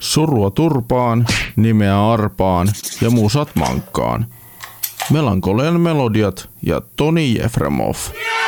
Surua turpaan, nimeä arpaan ja musat mankkaan. Melankolian melodiat ja Toni Jefremov. Yeah!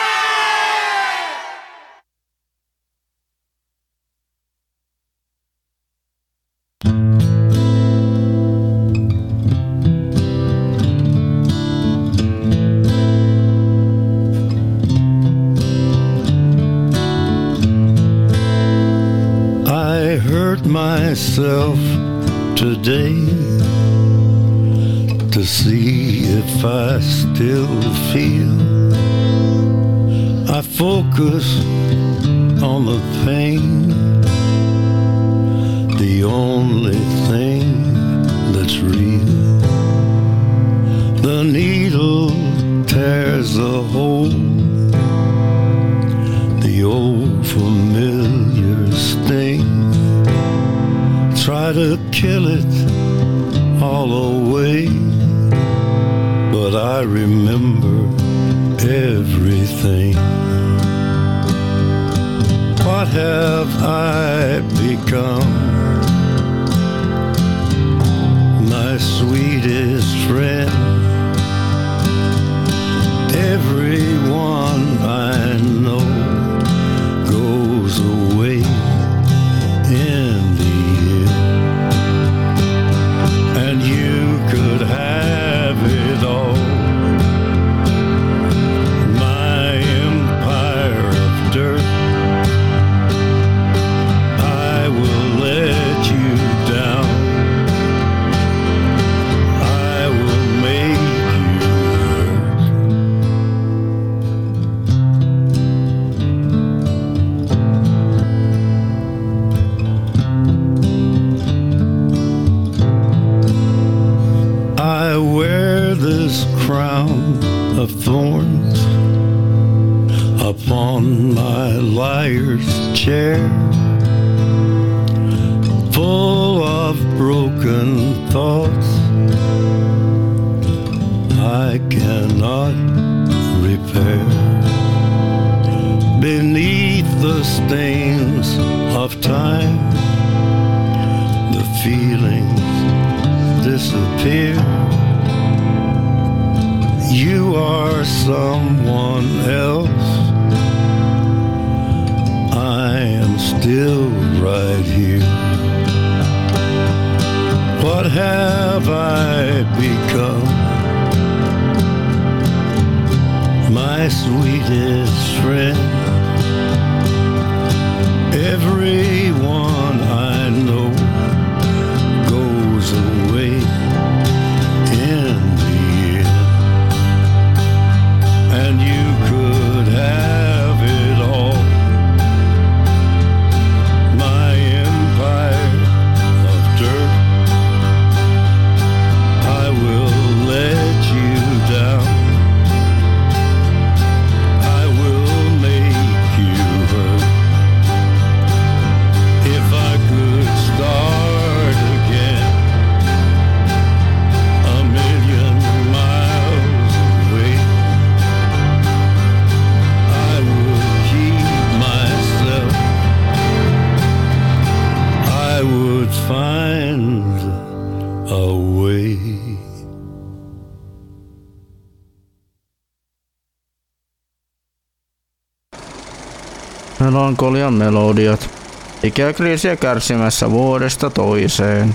focus on the pain melankolian melodiat. Ikäkriisiä kärsimässä vuodesta toiseen.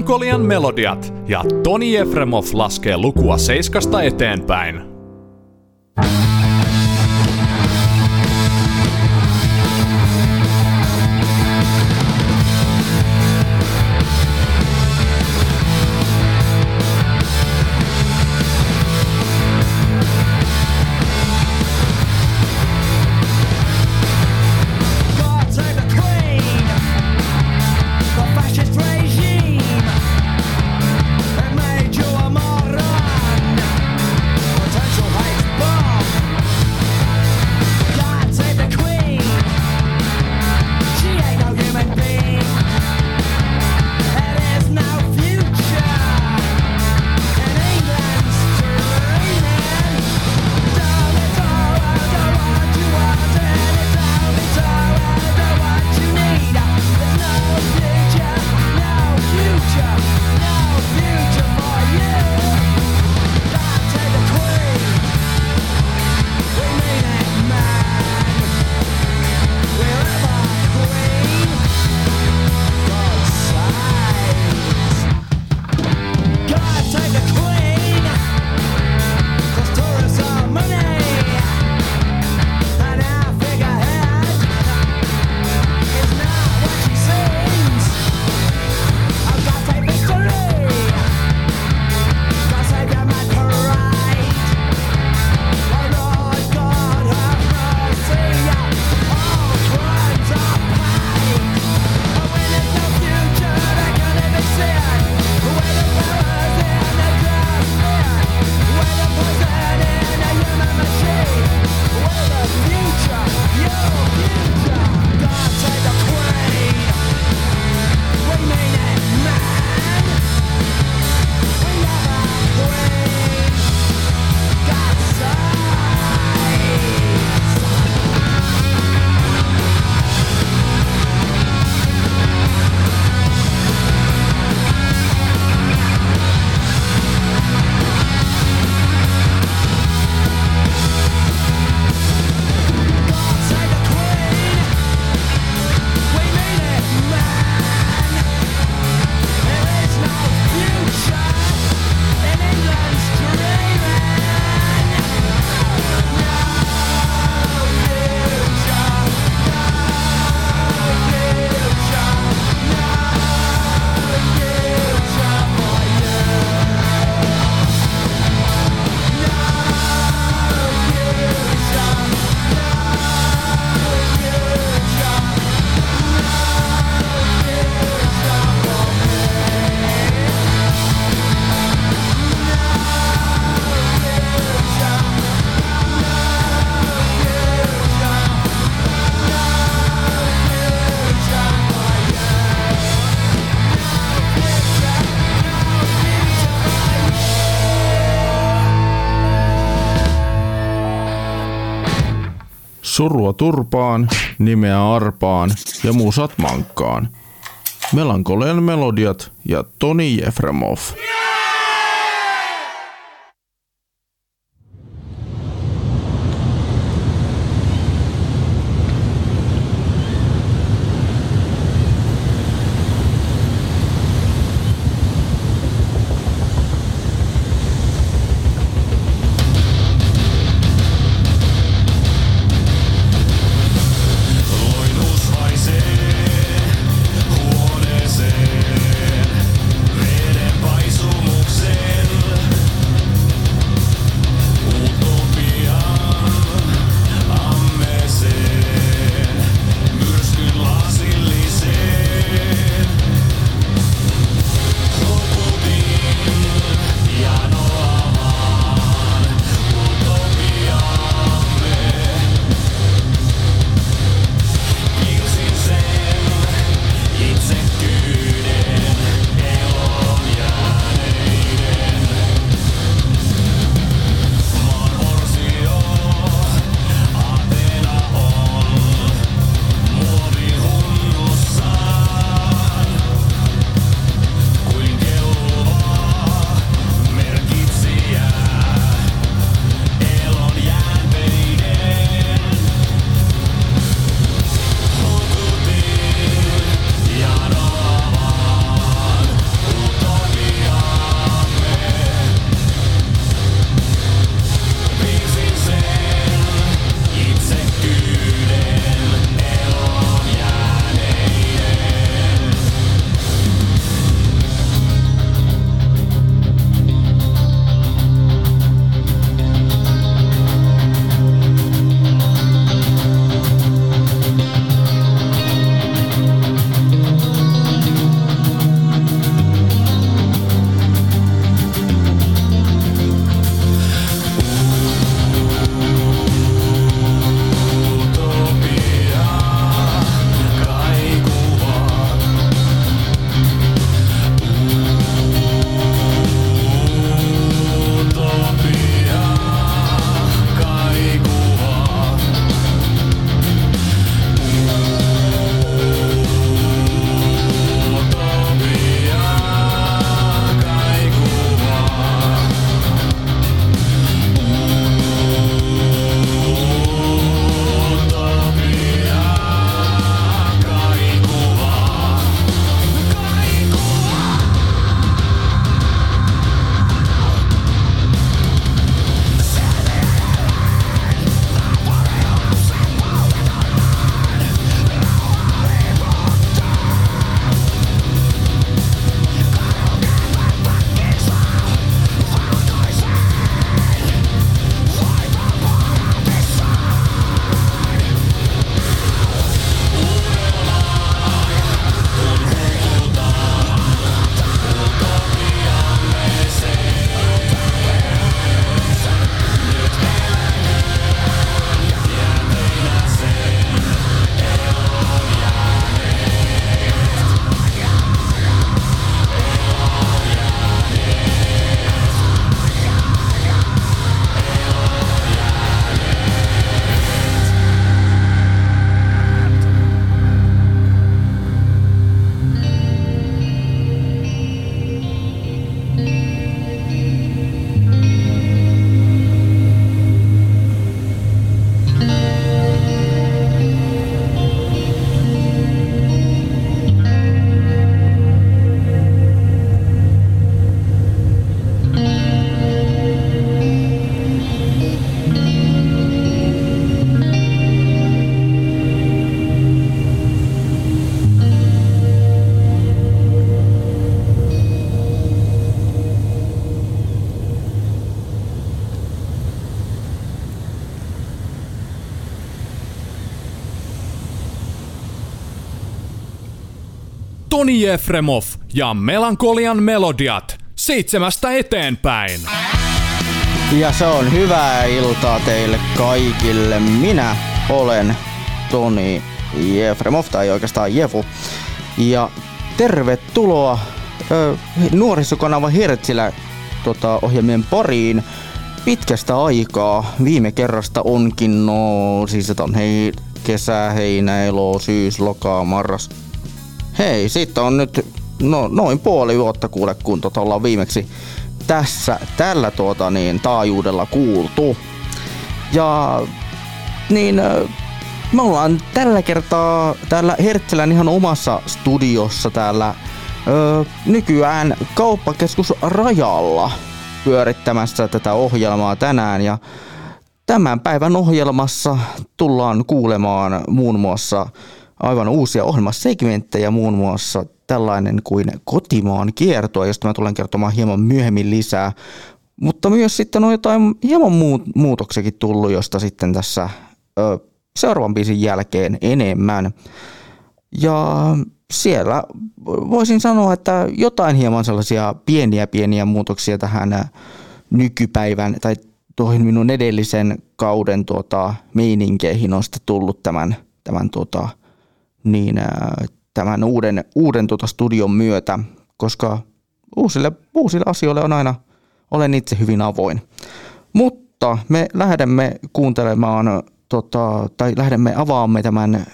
melankolian melodiat ja Toni Efremov laskee lukua seiskasta eteenpäin. Surua turpaan, nimeä arpaan ja muusat mankkaan. Melankolian melodiat ja Toni Jefremov. Yeah! Toni Efremov ja Melankolian melodiat seitsemästä eteenpäin. Ja se on hyvää iltaa teille kaikille. Minä olen Toni Jefremov, tai oikeastaan Jefu. Ja tervetuloa ö, nuorisokanava Hertzilä tota, ohjelmien pariin pitkästä aikaa. Viime kerrasta onkin, no siis että on hei, kesä, heinä, elo, syys, loka, marras. Hei, siitä on nyt no, noin puoli vuotta kuule, kun tota ollaan viimeksi tässä, tällä tuota, niin, taajuudella kuultu. Ja niin me ollaan tällä kertaa täällä Hertzelän ihan omassa studiossa täällä ö, nykyään kauppakeskus Rajalla pyörittämässä tätä ohjelmaa tänään ja tämän päivän ohjelmassa tullaan kuulemaan muun muassa aivan uusia ohjelmasegmenttejä, muun muassa tällainen kuin kotimaan kiertoa, josta mä tulen kertomaan hieman myöhemmin lisää. Mutta myös sitten on jotain hieman muut, muutoksiakin tullut, josta sitten tässä ö, seuraavan biisin jälkeen enemmän. Ja siellä voisin sanoa, että jotain hieman sellaisia pieniä pieniä muutoksia tähän nykypäivän tai tuohon minun edellisen kauden tuota, meininkeihin on sitten tullut tämän, tämän, tuota, niin, ä, tämän uuden, uuden tuota studion myötä, koska uusille, uusille asioille on aina, olen itse hyvin avoin. Mutta me lähdemme kuuntelemaan, tota, tai lähdemme avaamme tämän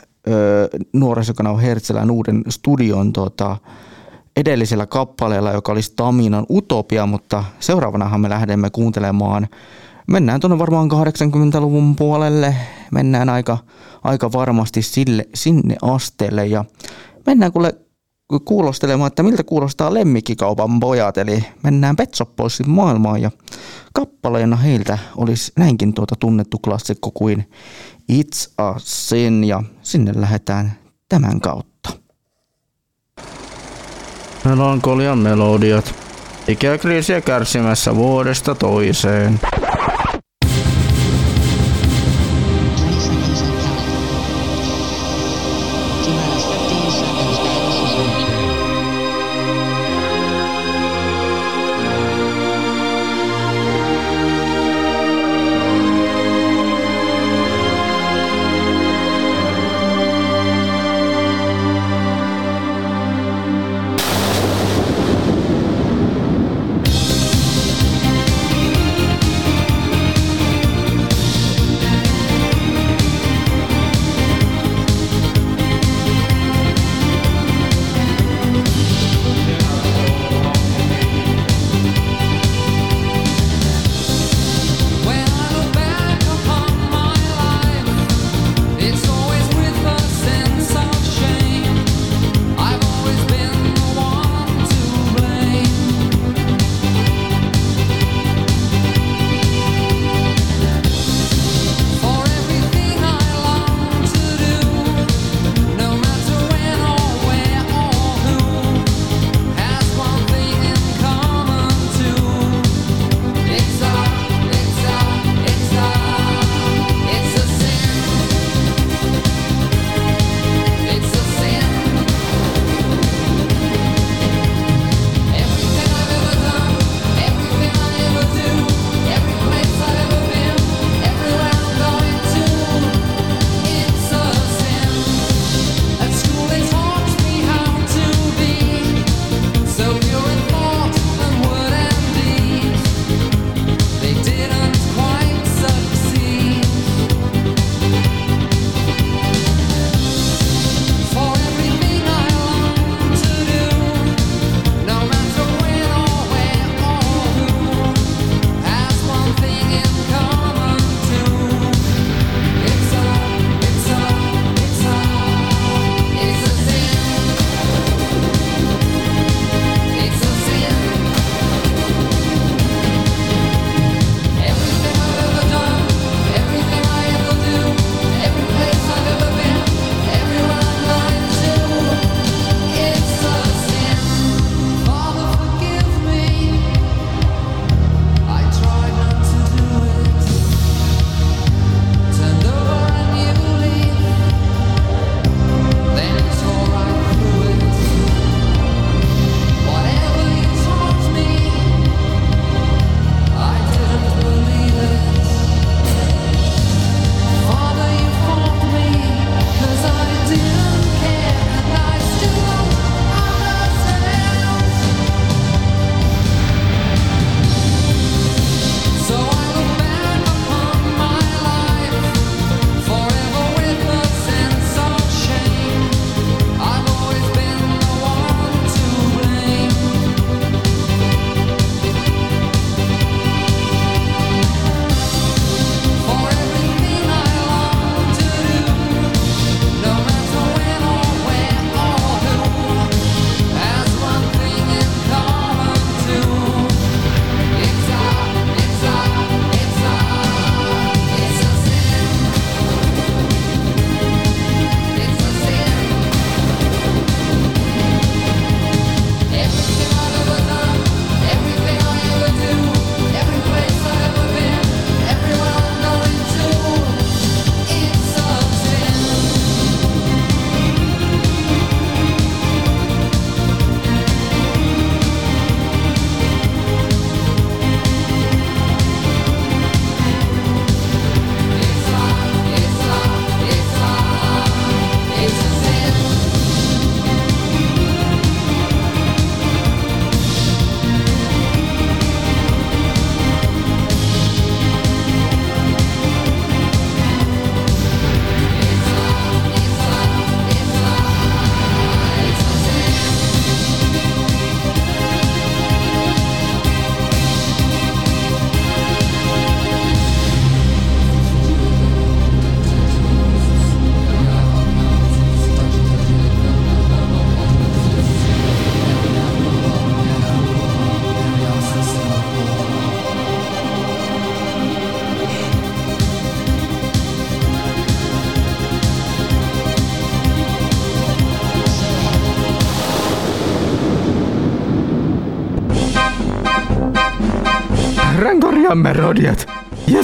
nuorisokanava Hertzelän uuden studion tota, edellisellä kappaleella, joka oli Staminan Utopia, mutta seuraavanahan me lähdemme kuuntelemaan Mennään tuonne varmaan 80-luvun puolelle, mennään aika, aika varmasti sille, sinne asteelle ja mennään kuule kuulostelemaan, että miltä kuulostaa lemmikkikaupan pojat, eli mennään Pet Shop Boysin maailmaan ja kappaleena heiltä olisi näinkin tuota tunnettu klassikko kuin It's a Sin ja sinne lähdetään tämän kautta. Melankolian melodiat. Ikäkriisiä kärsimässä vuodesta toiseen.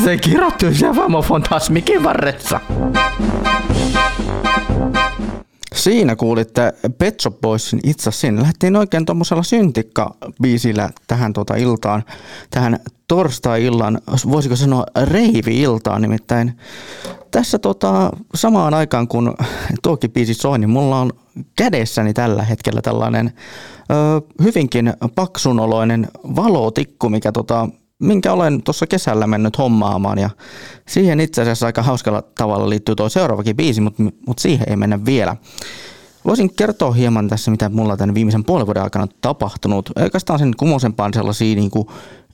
Se kirjoittui se Famo Fantasmikin varressa. Siinä kuulitte Pet Shop Boysin itse siinä. Lähdettiin oikein tuommoisella syntikka-biisillä tähän tuota iltaan, tähän torstai-illan, voisiko sanoa reivi-iltaan nimittäin. Tässä tota, samaan aikaan kun tuokin biisi soi, niin mulla on kädessäni tällä hetkellä tällainen ö, hyvinkin paksunoloinen valotikku, mikä tota, minkä olen tuossa kesällä mennyt hommaamaan ja siihen itse asiassa aika hauskalla tavalla liittyy tuo seuraavakin biisi, mutta, mutta siihen ei mennä vielä. Voisin kertoa hieman tässä, mitä mulla tämän viimeisen puolen vuoden aikana on tapahtunut. Oikeastaan sen kumosempaan sellaisia niin kuin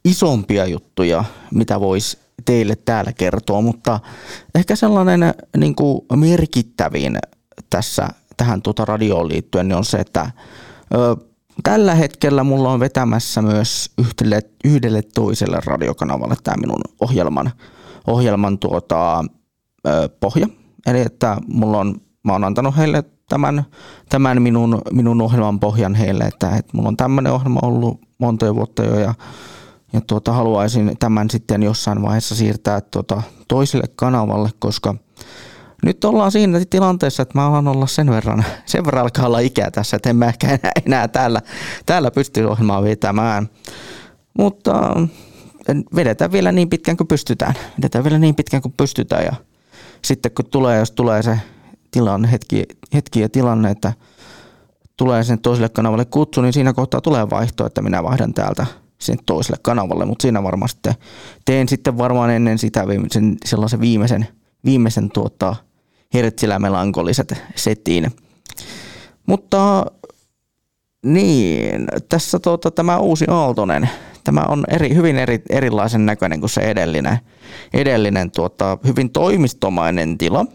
isompia juttuja, mitä voisi teille täällä kertoa, mutta ehkä sellainen niin kuin merkittävin tässä tähän tuota radioon liittyen niin on se, että tällä hetkellä mulla on vetämässä myös yhdelle, yhdelle toiselle radiokanavalle tämä minun ohjelman, ohjelman tuota, ö, pohja. Eli että mulla on, mä oon antanut heille tämän, tämän minun, minun ohjelman pohjan heille, että, että mulla on tämmöinen ohjelma ollut monta vuotta jo ja, ja tuota, haluaisin tämän sitten jossain vaiheessa siirtää tuota toiselle kanavalle, koska nyt ollaan siinä tilanteessa, että mä alan olla sen verran, sen verran alkaa olla ikää tässä, että en mä ehkä enää, enää täällä, täällä pysty ohjelmaa vetämään. Mutta vedetään vielä niin pitkään kuin pystytään. Vedetään vielä niin pitkään kuin pystytään ja sitten kun tulee, jos tulee se tilanne, hetki, hetki ja tilanne, että tulee sen toiselle kanavalle kutsu, niin siinä kohtaa tulee vaihto, että minä vaihdan täältä sen toiselle kanavalle, mutta siinä varmasti teen sitten varmaan ennen sitä sen, sellaisen viimeisen, viimeisen tuota, hertsillä melankoliset setiin. Mutta niin, tässä tuota, tämä uusi Aaltonen, tämä on eri, hyvin eri, erilaisen näköinen kuin se edellinen, edellinen tuota, hyvin toimistomainen tila.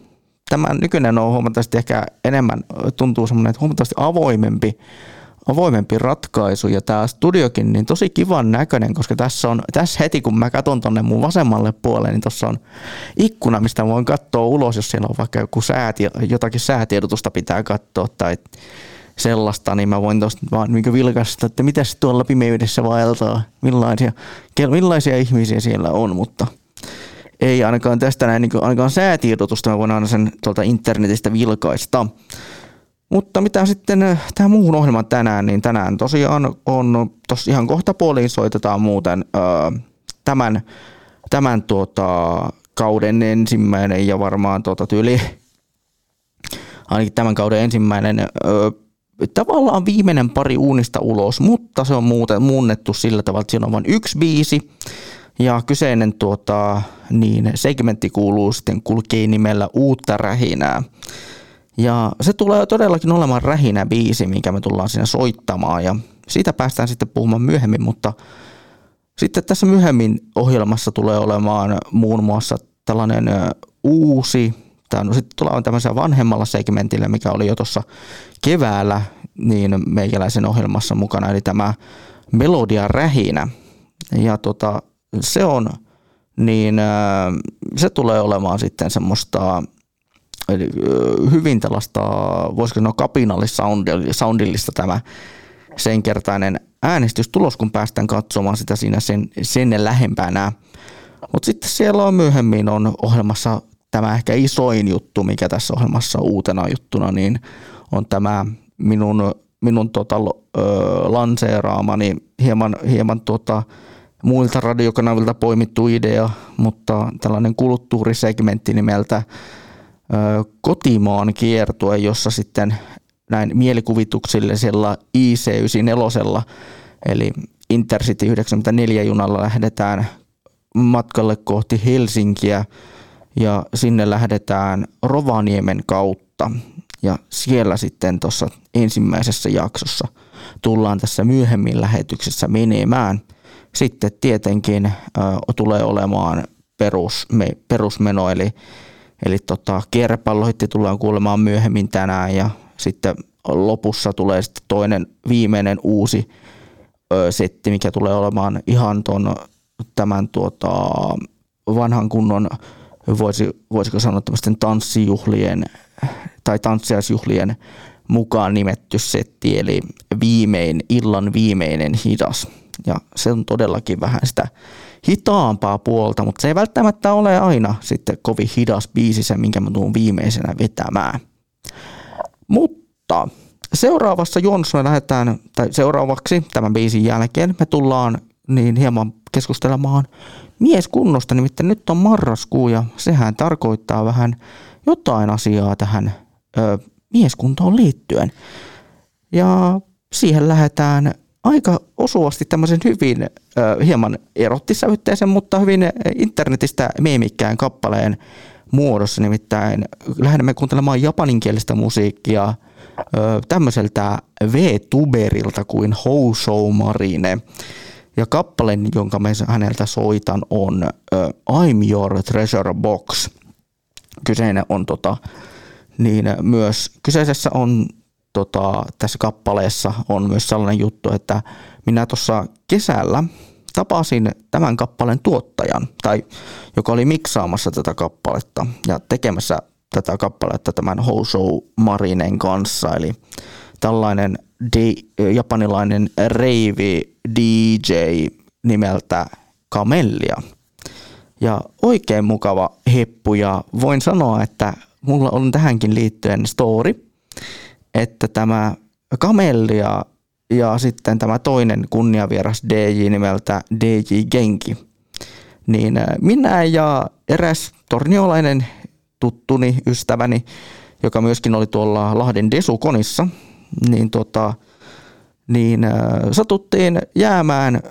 Tämä nykyinen on huomattavasti ehkä enemmän, tuntuu semmoinen, että huomattavasti avoimempi, avoimempi ratkaisu ja tämä studiokin niin tosi kivan näköinen, koska tässä on, tässä heti kun mä katson tonne mun vasemmalle puolelle, niin tuossa on ikkuna, mistä voin katsoa ulos, jos siellä on vaikka joku sääti, jotakin säätiedotusta pitää katsoa tai sellaista, niin mä voin tuosta vaan niin vilkaista, että mitä tuolla pimeydessä vaeltaa, millaisia, millaisia ihmisiä siellä on, mutta ei ainakaan tästä näin, niin ainakaan säätiedotusta mä voin aina sen tuolta internetistä vilkaista. Mutta mitä sitten äh, tähän muuhun ohjelmaan tänään, niin tänään tosiaan on, tossa ihan kohta puoliin soitetaan muuten öö, tämän, tämän tuota, kauden ensimmäinen ja varmaan tuota, tyyli, ainakin tämän kauden ensimmäinen öö, tavallaan viimeinen pari uunista ulos, mutta se on muuten muunnettu sillä tavalla, että siinä on vain yksi biisi. Ja kyseinen tuota, niin segmentti kuuluu sitten kulkee nimellä Uutta rähinää. Ja se tulee todellakin olemaan rähinä biisi, minkä me tullaan siinä soittamaan ja siitä päästään sitten puhumaan myöhemmin, mutta sitten tässä myöhemmin ohjelmassa tulee olemaan muun muassa tällainen uusi, tämä no sitten tulee tämmöisellä vanhemmalla segmentillä, mikä oli jo tuossa keväällä, niin meikäläisen ohjelmassa mukana, eli tämä Melodia rähinä. Ja tota, se on, niin se tulee olemaan sitten semmoista eli hyvin tällaista, voisiko sanoa kapinallissoundillista tämä sen kertainen äänestystulos, kun päästään katsomaan sitä siinä sen, sen lähempänä. Mutta sitten siellä on myöhemmin on ohjelmassa tämä ehkä isoin juttu, mikä tässä ohjelmassa uutena juttuna, niin on tämä minun, minun tota, ö, lanseeraamani hieman, hieman tota, muilta radiokanavilta poimittu idea, mutta tällainen kulttuurisegmentti nimeltä kotimaan kiertue, jossa sitten näin mielikuvituksellisella IC94, eli Intercity 94 junalla lähdetään matkalle kohti Helsinkiä ja sinne lähdetään Rovaniemen kautta. Ja siellä sitten tuossa ensimmäisessä jaksossa tullaan tässä myöhemmin lähetyksessä menemään. Sitten tietenkin äh, tulee olemaan perus, me, perusmeno, eli Eli tota, kierrepallohitti tullaan kuulemaan myöhemmin tänään ja sitten lopussa tulee sitten toinen viimeinen uusi ö, setti, mikä tulee olemaan ihan ton, tämän tuota, vanhan kunnon, voisi, voisiko sanoa tämmöisten tanssijuhlien tai tanssiaisjuhlien mukaan nimetty setti, eli viimein, illan viimeinen hidas. Ja se on todellakin vähän sitä hitaampaa puolta, mutta se ei välttämättä ole aina sitten kovin hidas biisi se, minkä mä tuun viimeisenä vetämään. Mutta seuraavassa juonnossa me lähdetään, tai seuraavaksi tämän biisin jälkeen me tullaan niin hieman keskustelemaan mieskunnosta, nimittäin nyt on marraskuu ja sehän tarkoittaa vähän jotain asiaa tähän ö, mieskuntoon liittyen. Ja siihen lähdetään aika osuvasti tämmöisen hyvin hieman erottisävytteisen, mutta hyvin internetistä meemikkään kappaleen muodossa. Nimittäin lähdemme kuuntelemaan japaninkielistä musiikkia tämmöiseltä V-tuberilta kuin Housou Marine. Ja kappaleen, jonka mä häneltä soitan, on ö, I'm Your Treasure Box. Kyseinen on tota, niin myös kyseisessä on tota, tässä kappaleessa on myös sellainen juttu, että minä tuossa kesällä tapasin tämän kappaleen tuottajan, tai joka oli miksaamassa tätä kappaletta ja tekemässä tätä kappaletta tämän Housou Marinen kanssa, eli tällainen di- japanilainen reivi DJ nimeltä Kamellia. Ja oikein mukava heppu ja voin sanoa, että mulla on tähänkin liittyen story, että tämä Kamellia ja sitten tämä toinen kunniavieras DJ nimeltä DJ Genki, niin äh, minä ja eräs torniolainen tuttuni, ystäväni, joka myöskin oli tuolla Lahden Desukonissa, niin, tota, niin äh, satuttiin jäämään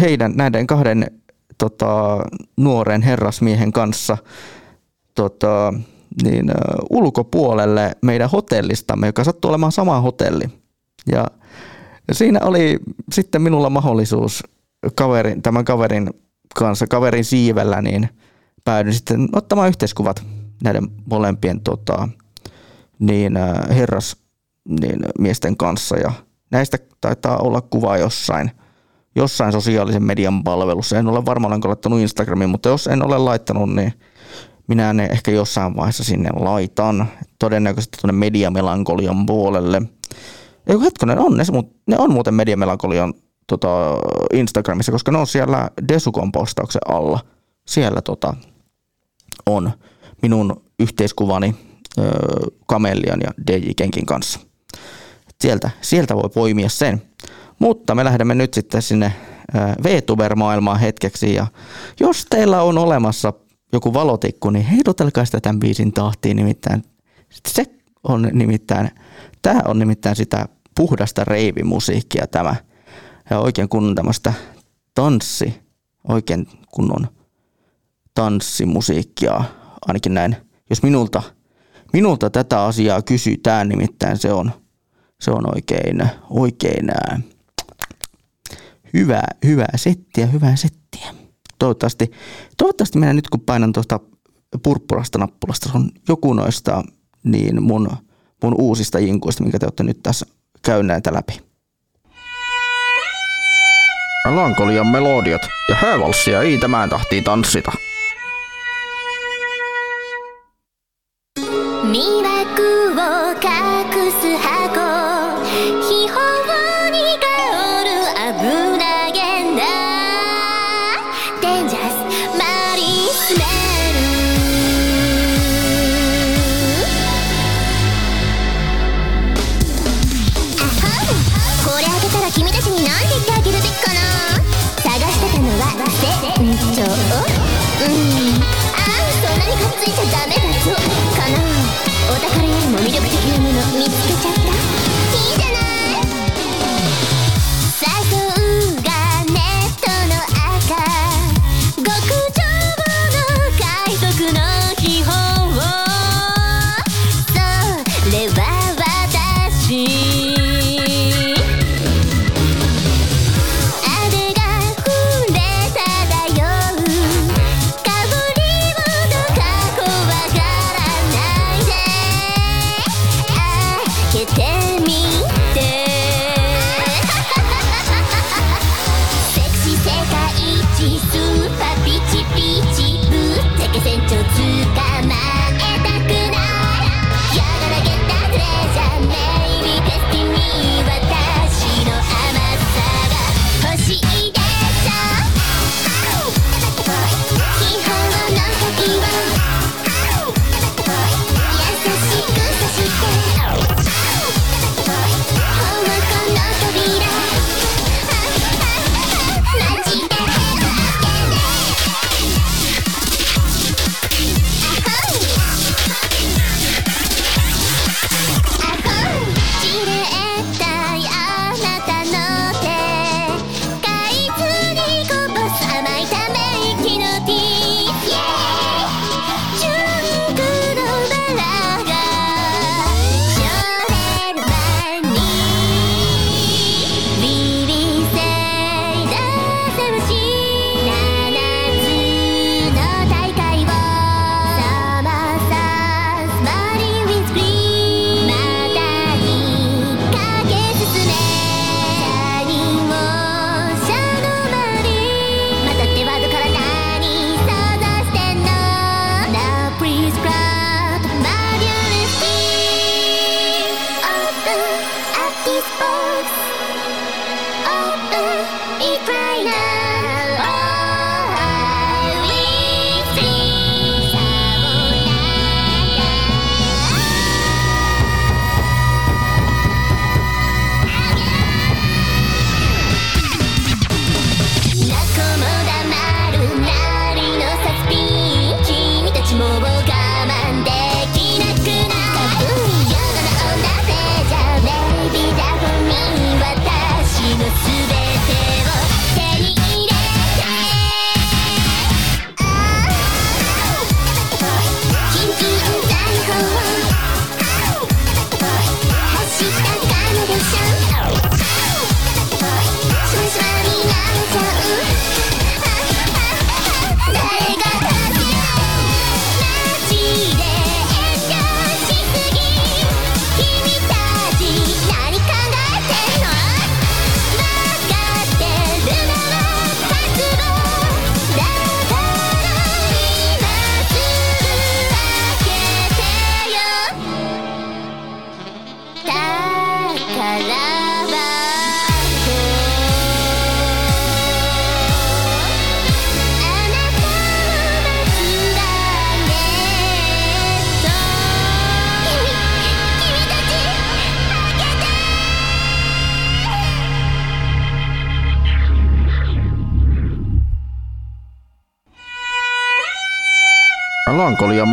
heidän näiden kahden tota, nuoren herrasmiehen kanssa tota, niin, ulkopuolelle meidän hotellistamme, joka sattui olemaan sama hotelli. Ja siinä oli sitten minulla mahdollisuus kaverin, tämän kaverin kanssa, kaverin siivellä, niin päädyin sitten ottamaan yhteiskuvat näiden molempien tota, niin, herras niin, miesten kanssa. Ja näistä taitaa olla kuva jossain, jossain sosiaalisen median palvelussa. En ole varmaan laittanut Instagramiin, mutta jos en ole laittanut, niin minä ne ehkä jossain vaiheessa sinne laitan. Todennäköisesti tuonne mediamelankolian puolelle. Ei hetkonen, on ne, ne on muuten mediamelankolian tota, Instagramissa, koska ne on siellä Desukon postauksen alla. Siellä tota, on minun yhteiskuvani ö, Kamellian ja DJ Kenkin kanssa. Sieltä, sieltä voi poimia sen. Mutta me lähdemme nyt sitten sinne VTuber-maailmaan hetkeksi ja jos teillä on olemassa joku valotikku, niin heilutelkaa sitä tämän biisin tahtiin, nimittäin se on nimittäin, tämä on nimittäin sitä puhdasta reivimusiikkia tämä. Ja oikein kunnon tämmöistä tanssi, oikein kunnon tanssimusiikkia, ainakin näin. Jos minulta, minulta tätä asiaa kysytään, nimittäin se on, se on oikein, oikein ää, hyvä, hyvää settiä, hyvää settiä toivottavasti, toivottavasti minä nyt kun painan tuosta purppurasta nappulasta, se on joku noista niin mun, mun uusista jinkuista, minkä te olette nyt tässä käyneet läpi. Lankolian melodiat ja häävalssia ei tämän tahtiin tanssita. 魅惑を隠す箱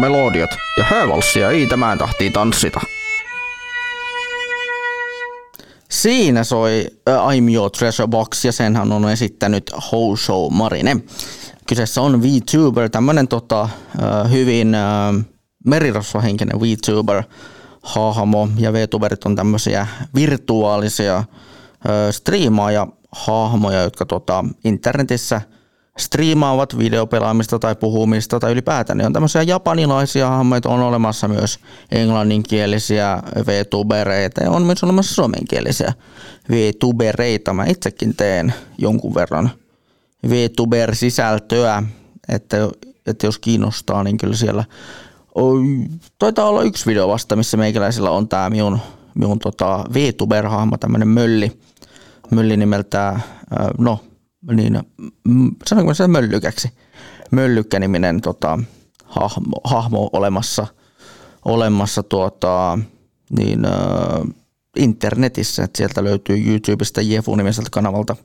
melodiat ja häävalssia ei tämän tahtiin tanssita. Siinä soi uh, I'm Your Treasure Box ja senhän on esittänyt Ho Show Marine. Kyseessä on VTuber, tämmönen tota, uh, hyvin uh, merirosvahenkinen VTuber hahmo ja VTuberit on tämmöisiä virtuaalisia striimaaja hahmoja, jotka tota, internetissä striimaavat videopelaamista tai puhumista tai ylipäätään. Ne on tämmöisiä japanilaisia hahmoja, on olemassa myös englanninkielisiä VTubereita ja on myös olemassa suomenkielisiä VTubereita. Mä itsekin teen jonkun verran VTuber-sisältöä, että, että jos kiinnostaa, niin kyllä siellä taitaa olla yksi video vasta, missä meikäläisellä on tämä minun, minun tota VTuber-hahmo, tämmöinen mölli, mölli nimeltään, no niin, sanonko se möllykäksi, möllykkä-niminen tota, hahmo, hahmo olemassa, olemassa tuota, niin, äh, internetissä, että sieltä löytyy YouTubesta Jefu-nimiseltä kanavalta.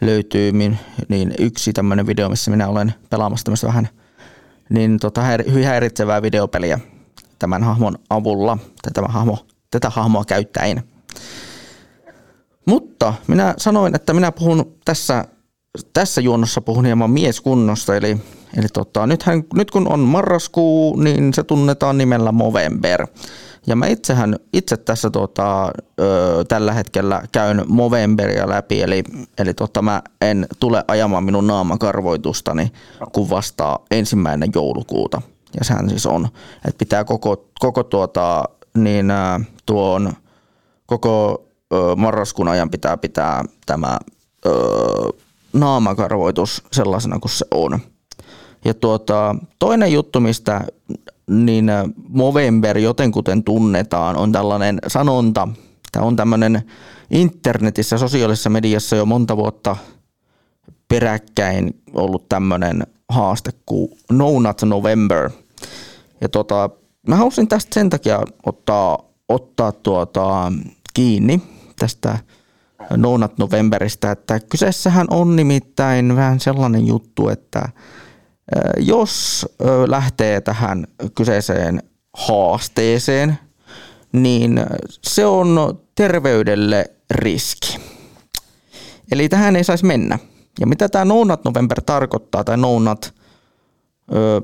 Löytyy min, niin yksi tämmöinen video, missä minä olen pelaamassa tämmöistä vähän niin tota, hyvin häiritsevää videopeliä tämän hahmon avulla, tätä, hahmo, tätä hahmoa käyttäen. Mutta minä sanoin, että minä puhun tässä, tässä juonnossa puhun hieman mieskunnosta, eli, eli tota, nythän, nyt kun on marraskuu, niin se tunnetaan nimellä Movember. Ja mä itsehän, itse tässä tota, ö, tällä hetkellä käyn Movemberia läpi, eli, eli tota, mä en tule ajamaan minun naamakarvoitustani kun vasta ensimmäinen joulukuuta. Ja sehän siis on, että pitää koko, koko tuota, niin, tuon koko ö, marraskuun ajan pitää pitää tämä ö, naamakarvoitus sellaisena kuin se on. Ja tuota, toinen juttu, mistä niin Movember jotenkuten tunnetaan, on tällainen sanonta. Tämä on tämmöinen internetissä, sosiaalisessa mediassa jo monta vuotta peräkkäin ollut tämmöinen haaste kuin No Not November. Ja tota, mä halusin tästä sen takia ottaa, ottaa tuota, kiinni tästä No Not Novemberista, että kyseessähän on nimittäin vähän sellainen juttu, että jos lähtee tähän kyseiseen haasteeseen, niin se on terveydelle riski. Eli tähän ei saisi mennä. Ja mitä tämä No Nut November tarkoittaa, tai No Nut,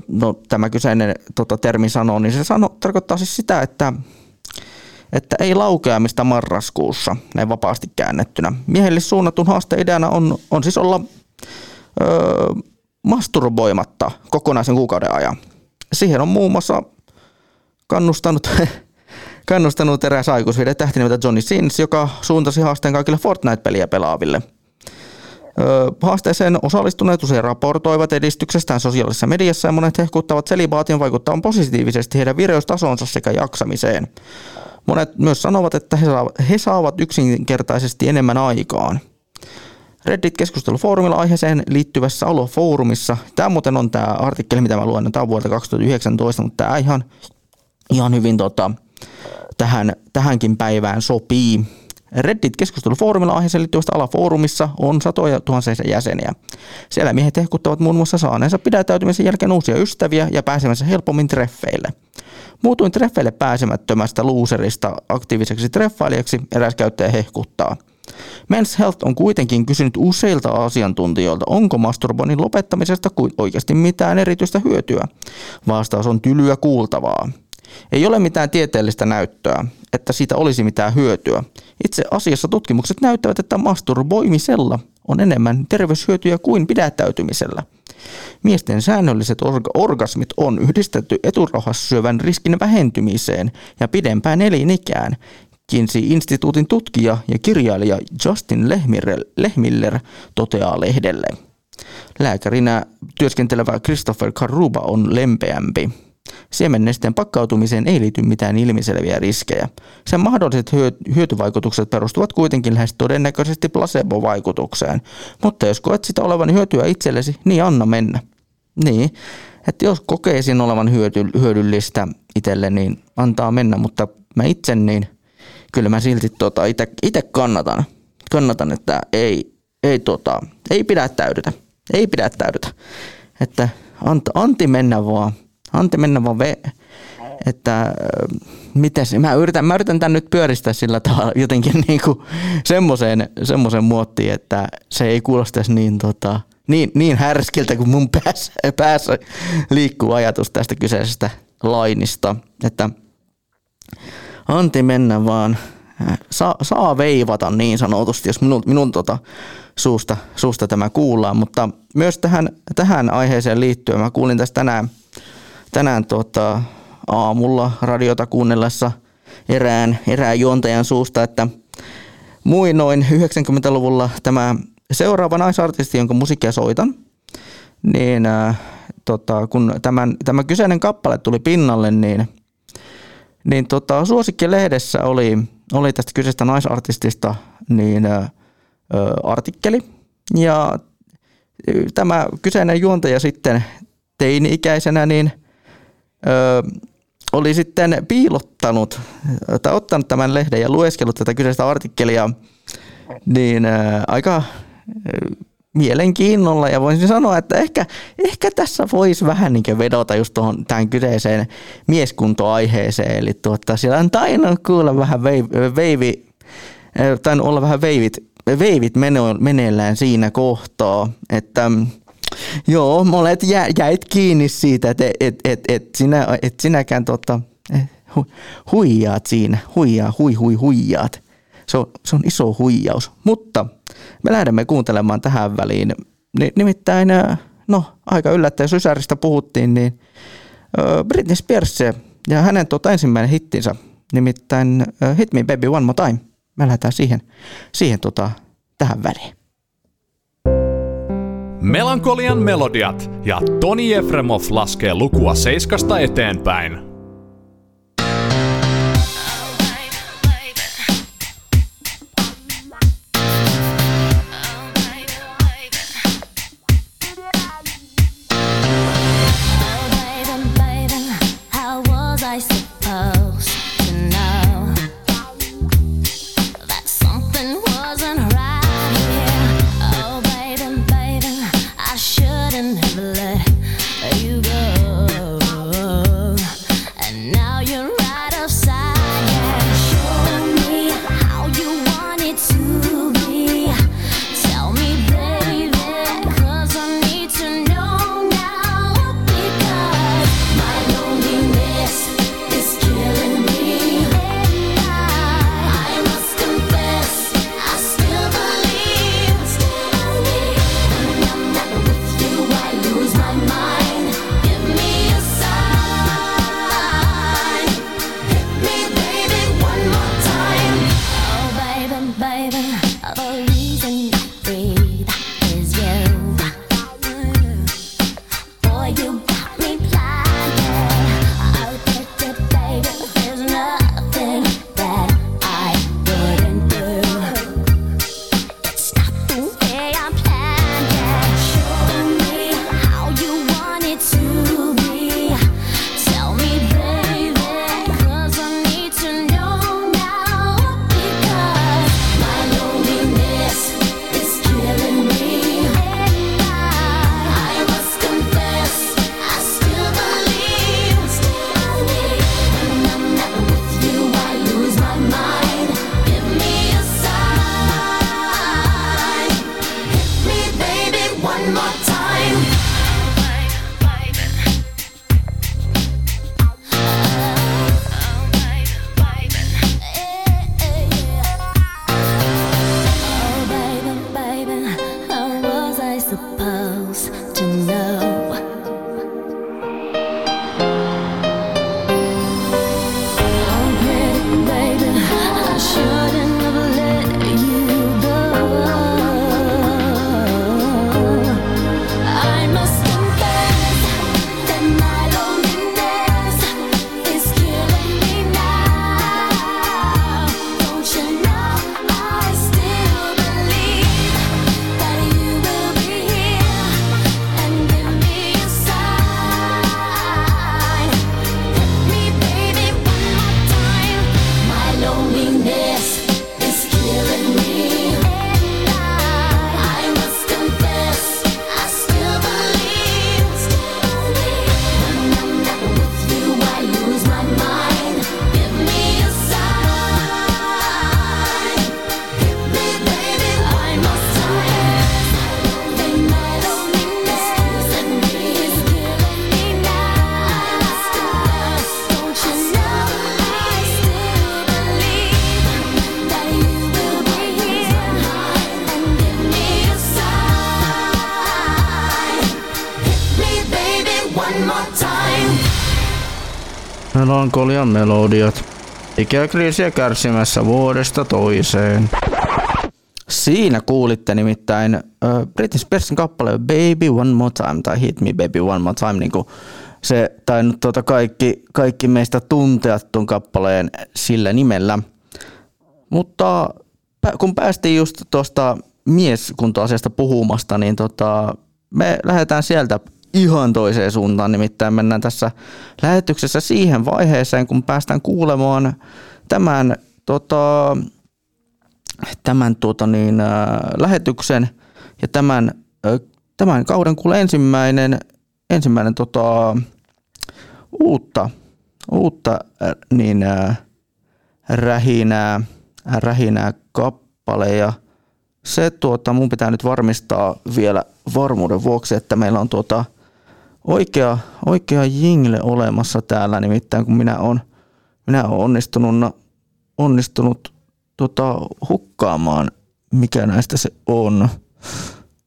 no, tämä kyseinen tota, termi sanoo, niin se sano, tarkoittaa siis sitä, että, että ei laukeamista marraskuussa, näin vapaasti käännettynä. Miehelle suunnatun haasteen ideana on, on siis olla öö, masturboimatta kokonaisen kuukauden ajan. Siihen on muun muassa kannustanut, kannustanut eräs aikuisvide tähti nimeltä Johnny Sins, joka suuntasi haasteen kaikille Fortnite-peliä pelaaville. Haasteeseen osallistuneet usein raportoivat edistyksestään sosiaalisessa mediassa ja monet hehkuttavat selibaation vaikuttavan positiivisesti heidän vireystasonsa sekä jaksamiseen. Monet myös sanovat, että he saavat yksinkertaisesti enemmän aikaan. Reddit-keskustelufoorumilla aiheeseen liittyvässä olofoorumissa. Tämä muuten on tämä artikkeli, mitä mä luen, tämä on vuodelta 2019, mutta tämä ihan, ihan hyvin tota, tähän, tähänkin päivään sopii. Reddit-keskustelufoorumilla aiheeseen liittyvästä alafoorumissa on satoja tuhansia jäseniä. Siellä miehet hehkuttavat muun muassa saaneensa pidätäytymisen jälkeen uusia ystäviä ja pääsemänsä helpommin treffeille. Muutuin treffeille pääsemättömästä luuserista aktiiviseksi treffailijaksi eräs käyttäjä hehkuttaa – Men's Health on kuitenkin kysynyt useilta asiantuntijoilta, onko masturboinnin lopettamisesta oikeasti mitään erityistä hyötyä. Vastaus on tylyä kuultavaa. Ei ole mitään tieteellistä näyttöä, että siitä olisi mitään hyötyä. Itse asiassa tutkimukset näyttävät, että masturboimisella on enemmän terveyshyötyjä kuin pidättäytymisellä. Miesten säännölliset orga- orgasmit on yhdistetty eturauhassyövän riskin vähentymiseen ja pidempään elinikään, McKinsey-instituutin tutkija ja kirjailija Justin Lehmiller, Lehmiller toteaa lehdelle. Lääkärinä työskentelevä Christopher Karuba on lempeämpi. Siemennesteen pakkautumiseen ei liity mitään ilmiselviä riskejä. Sen mahdolliset hyötyvaikutukset perustuvat kuitenkin lähes todennäköisesti placebo-vaikutukseen. Mutta jos koet sitä olevan hyötyä itsellesi, niin anna mennä. Niin, että jos kokeisin olevan hyöty, hyödyllistä itselle, niin antaa mennä, mutta mä itse niin – kyllä mä silti tota, itse kannatan, kannatan, että ei, ei, tota, ei pidättäydytä. Ei pidättäydytä. Että ant, anti mennä vaan. Antti mennä vaan ve, että äh, mites, mä yritän, mä yritän tämän nyt pyöristää sillä tavalla jotenkin niin semmoiseen, semmoiseen muottiin, että se ei kuulostaisi niin, tota, niin, niin härskiltä kuin mun päässä, päässä liikkuu ajatus tästä kyseisestä lainista, että Antti mennä vaan, äh, saa, saa veivata niin sanotusti, jos minun, minun tota, suusta, suusta tämä kuullaan, mutta myös tähän, tähän aiheeseen liittyen mä kuulin tästä tänään, tänään tota, aamulla radiota kuunnellessa erään, erään juontajan suusta, että muinoin 90-luvulla tämä seuraava naisartisti, jonka musiikkia soitan, niin äh, tota, kun tämän, tämä kyseinen kappale tuli pinnalle, niin, niin tota, Suosikki-lehdessä oli, oli tästä kyseisestä naisartistista niin, äh, äh, artikkeli. Ja tämä kyseinen juontaja sitten teini-ikäisenä niin, oli sitten piilottanut tai ottanut tämän lehden ja lueskellut tätä kyseistä artikkelia niin aika mielenkiinnolla ja voisin sanoa, että ehkä, ehkä tässä voisi vähän niin vedota just tuohon tähän kyseiseen mieskuntoaiheeseen. Eli tuota, siellä on tainnut kuulla vähän veivi, veivi tainnut olla vähän veivit, veivit meneillään siinä kohtaa, että Joo, molet jä, jäit kiinni siitä, että et, et, et, sinä, et sinäkään tota, hu, huijaat siinä, huijaa, hui hui huijaat. Se on, se on iso huijaus. Mutta me lähdemme kuuntelemaan tähän väliin. Nimittäin, no aika yllättäen sysäristä puhuttiin, niin Britney Spears ja hänen tuota ensimmäinen hittinsä, nimittäin Hit Me Baby One More Time. Me lähdetään siihen, siihen tota, tähän väliin. Melankolian melodiat ja Toni Efremov laskee lukua seiskasta eteenpäin. Melankolian melodiat. Ikäkriisiä kärsimässä vuodesta toiseen. Siinä kuulitte nimittäin äh, Britney Spearsin kappale Baby One More Time tai Hit Me Baby One More Time, niin kuin se tainnut tuota kaikki, kaikki meistä tuntea tuon kappaleen sillä nimellä. Mutta kun päästiin just tuosta mieskuntoasiasta puhumasta, niin tota, me lähdetään sieltä ihan toiseen suuntaan. Nimittäin mennään tässä lähetyksessä siihen vaiheeseen, kun päästään kuulemaan tämän, tota, tämän tuota niin, äh, lähetyksen ja tämän, äh, tämän kauden kuule ensimmäinen, ensimmäinen tota, uutta, uutta äh, niin, äh, rähinää, rähinää kappale ja se tuota, mun pitää nyt varmistaa vielä varmuuden vuoksi, että meillä on tuota oikea, oikea jingle olemassa täällä, nimittäin kun minä olen minä onnistunut, onnistunut tota, hukkaamaan, mikä näistä se on.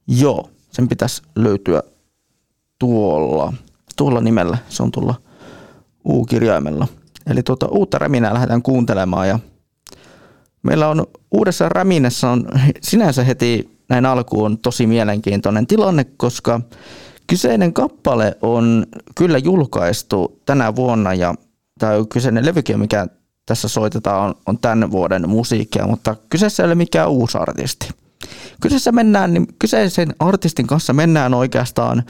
Joo, sen pitäisi löytyä tuolla, tuolla nimellä, se on tuolla U-kirjaimella. Eli tuota, uutta räminää lähdetään kuuntelemaan ja meillä on uudessa räminässä on sinänsä heti näin alkuun tosi mielenkiintoinen tilanne, koska kyseinen kappale on kyllä julkaistu tänä vuonna ja tämä kyseinen levykin, mikä tässä soitetaan, on, on tämän vuoden musiikkia, mutta kyseessä ei ole mikään uusi artisti. Kyseessä mennään, niin kyseisen artistin kanssa mennään oikeastaan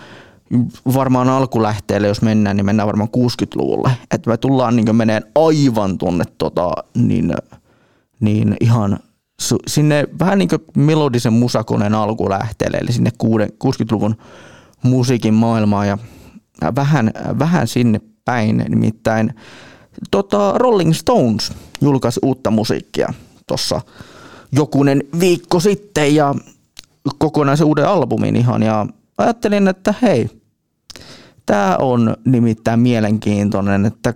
varmaan alkulähteelle, jos mennään, niin mennään varmaan 60-luvulle. Että me tullaan niin meneen aivan tuonne tota, niin, niin ihan sinne vähän niin kuin melodisen musakoneen alkulähteelle, eli sinne 60-luvun musiikin maailmaan ja vähän, vähän sinne päin. Nimittäin tota, Rolling Stones julkaisi uutta musiikkia tuossa jokunen viikko sitten ja kokonaisen uuden albumin ihan ja ajattelin, että hei, tämä on nimittäin mielenkiintoinen, että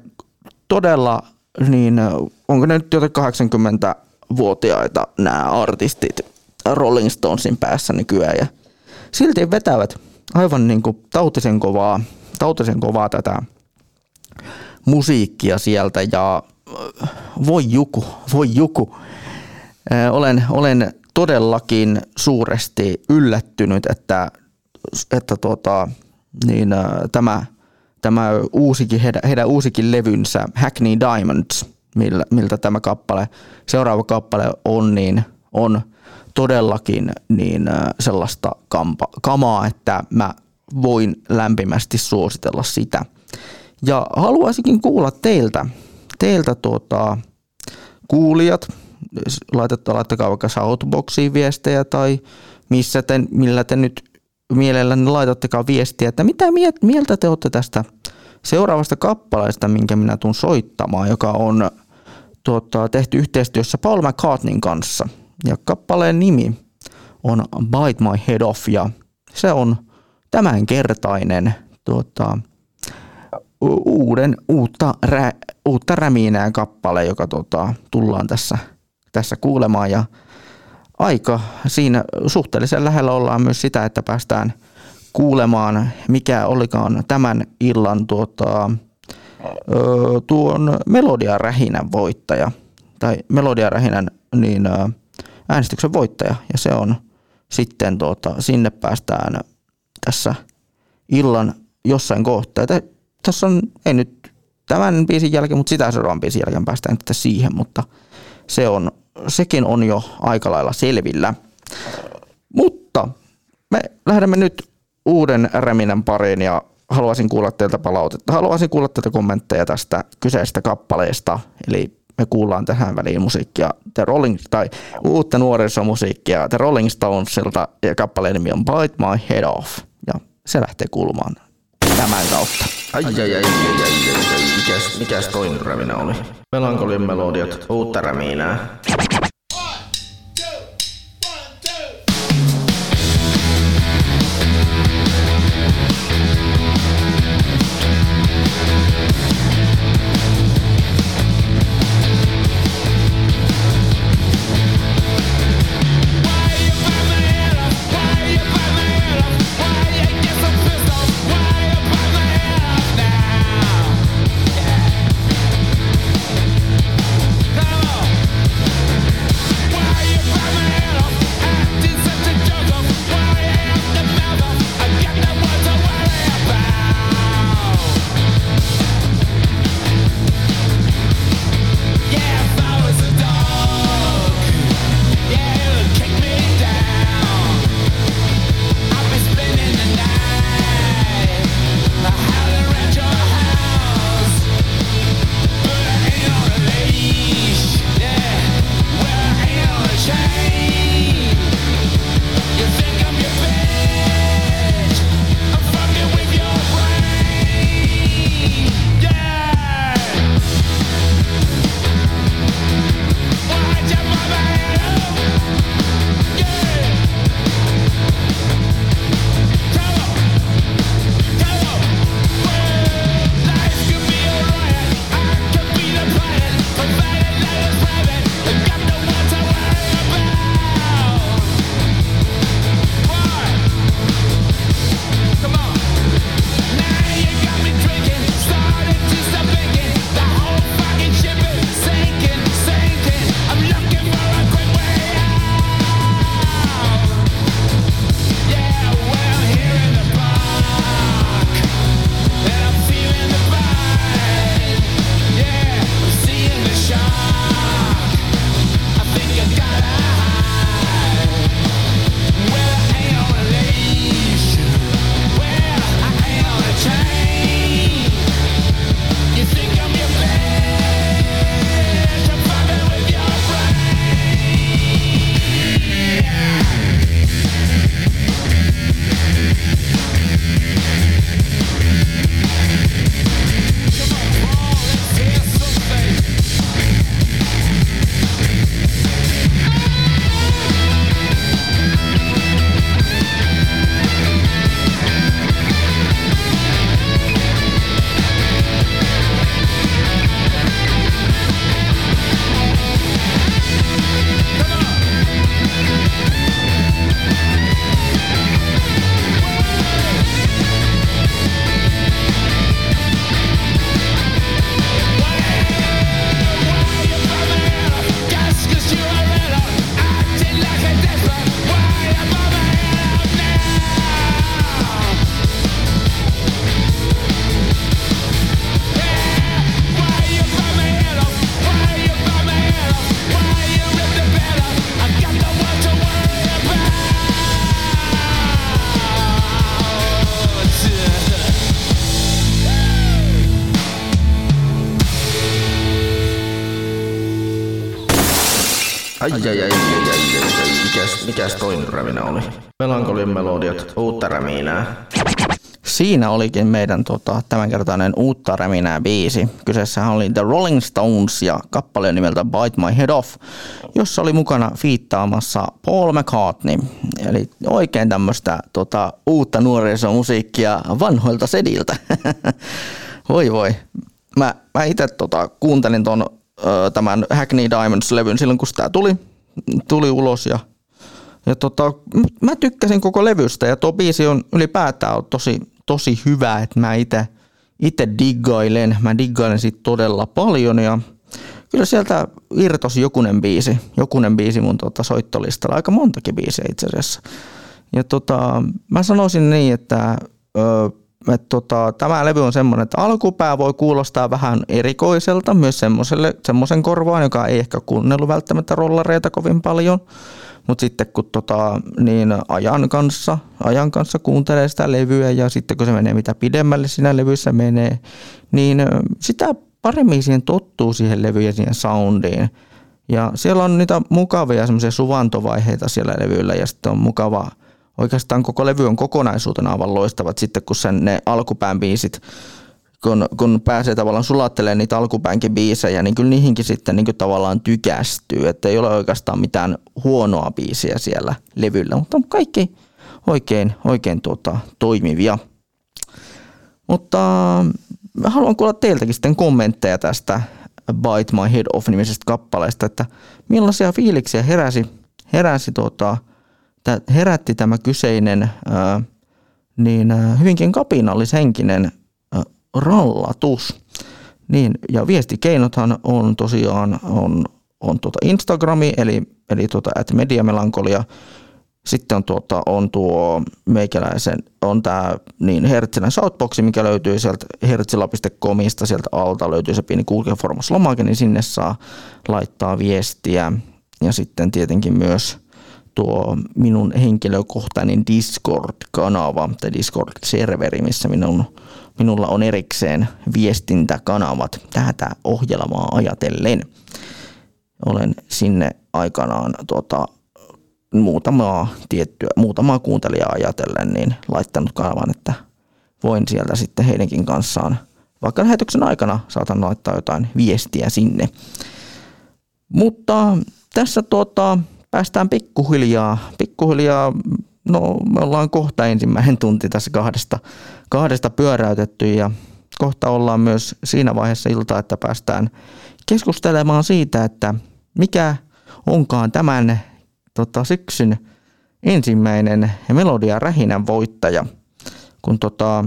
todella niin onko ne nyt jotain 80-vuotiaita nämä artistit Rolling Stonesin päässä nykyään ja silti vetävät aivan niin kuin tautisen kovaa, tautisen kovaa tätä musiikkia sieltä ja äh, voi juku, voi juku. Äh, Olen, olen todellakin suuresti yllättynyt, että, että tuota, niin, äh, tämä, tämä uusikin, heidän, heidän uusikin levynsä Hackney Diamonds, millä, miltä tämä kappale, seuraava kappale on, niin on todellakin niin sellaista kampa, kamaa, että mä voin lämpimästi suositella sitä. Ja haluaisinkin kuulla teiltä, teiltä tuota, kuulijat, laitatte, laittakaa vaikka Shoutboxiin viestejä tai missä te, millä te nyt mielellänne laitattekaan viestiä, että mitä mieltä te olette tästä seuraavasta kappaleesta, minkä minä tuun soittamaan, joka on tuota, tehty yhteistyössä Paul McCartneyn kanssa. Ja kappaleen nimi on Bite My Head Off ja se on tämänkertainen tuota, uuden, uutta, rä, uutta räminää kappale, joka tota, tullaan tässä, tässä kuulemaan. Ja aika siinä suhteellisen lähellä ollaan myös sitä, että päästään kuulemaan, mikä olikaan tämän illan tuota, tuon Melodiarähinän voittaja, tai Melodiarähinän niin, äänestyksen voittaja, ja se on sitten, tuota, sinne päästään tässä illan jossain kohtaa tässä on, ei nyt tämän biisin jälkeen, mutta sitä seuraavan biisin jälkeen päästään nyt siihen, mutta se on, sekin on jo aika lailla selvillä. Mutta me lähdemme nyt uuden räminän pariin ja haluaisin kuulla teiltä palautetta. Haluaisin kuulla teiltä kommentteja tästä kyseisestä kappaleesta. Eli me kuullaan tähän väliin musiikkia The Rolling, tai uutta nuorisomusiikkia The Rolling Stonesilta ja kappaleen nimi on Bite My Head Off. Ja se lähtee kuulumaan tämän kautta. Ai ai ai ai ai ai ai, mikäs, mikäs toinen räminä oli? Melankolian melodiat, uutta räminää. Toinen räminä oli? Melankolin melodiat, uutta räminää. Siinä olikin meidän tota, tämänkertainen uutta räminää biisi. Kyseessä oli The Rolling Stones ja kappale nimeltä Bite My Head Off, jossa oli mukana fiittaamassa Paul McCartney. Eli oikein tämmöistä tota, uutta nuorisomusiikkia vanhoilta sediltä. voi voi. Mä, mä itse tota, kuuntelin ton, ö, tämän Hackney Diamonds-levyn silloin, kun sitä tuli, tuli ulos ja ja tota, mä tykkäsin koko levystä ja tuo biisi on ylipäätään tosi, tosi hyvä, että mä itse itse diggailen, mä diggailen siitä todella paljon ja kyllä sieltä irtosi jokunen biisi, jokunen biisi mun tota soittolistalla, aika montakin biisiä itse asiassa. Ja tota, mä sanoisin niin, että, ö, että tota, tämä levy on semmoinen, että alkupää voi kuulostaa vähän erikoiselta myös semmoisen korvaan, joka ei ehkä kuunnellut välttämättä rollareita kovin paljon. Mutta sitten kun tota, niin ajan, kanssa, ajan kanssa kuuntelee sitä levyä ja sitten kun se menee mitä pidemmälle siinä levyssä menee, niin sitä paremmin siihen tottuu siihen levyyn ja siihen soundiin. Ja siellä on niitä mukavia semmoisia suvantovaiheita siellä levyllä ja sitten on mukava, oikeastaan koko levy on kokonaisuutena aivan loistavat sitten kun sen ne alkupään biisit kun, kun pääsee tavallaan sulattelemaan niitä alkupäänkin biisejä, niin kyllä niihinkin sitten niin tavallaan tykästyy, että ei ole oikeastaan mitään huonoa biisiä siellä levyllä, mutta kaikki oikein, oikein tuota, toimivia. Mutta haluan kuulla teiltäkin sitten kommentteja tästä Bite My Head Off nimisestä kappaleesta, että millaisia fiiliksiä heräsi, heräsi tuota, herätti tämä kyseinen ää, niin hyvinkin kapinallishenkinen rallatus. Niin, ja viestikeinothan on tosiaan on, on tuota Instagrami, eli, eli tuota at mediamelankolia. Sitten on, tuota, on tuo meikäläisen, on tämä niin Hertzilän shoutboxi, mikä löytyy sieltä hertzila.comista, sieltä alta löytyy se pieni Google-formas lomake, niin sinne saa laittaa viestiä. Ja sitten tietenkin myös tuo minun henkilökohtainen Discord-kanava tai Discord-serveri, missä minun minulla on erikseen viestintäkanavat tätä ohjelmaa ajatellen. Olen sinne aikanaan tuota, muutamaa tiettyä, muutamaa kuuntelijaa ajatellen niin laittanut kanavan, että voin sieltä sitten heidänkin kanssaan vaikka lähetyksen aikana saatan laittaa jotain viestiä sinne. Mutta tässä tuota, päästään pikkuhiljaa, pikkuhiljaa no me ollaan kohta ensimmäinen tunti tässä kahdesta, kahdesta pyöräytetty ja kohta ollaan myös siinä vaiheessa iltaa, että päästään keskustelemaan siitä, että mikä onkaan tämän tota, syksyn ensimmäinen Melodia Rähinän voittaja, kun tota,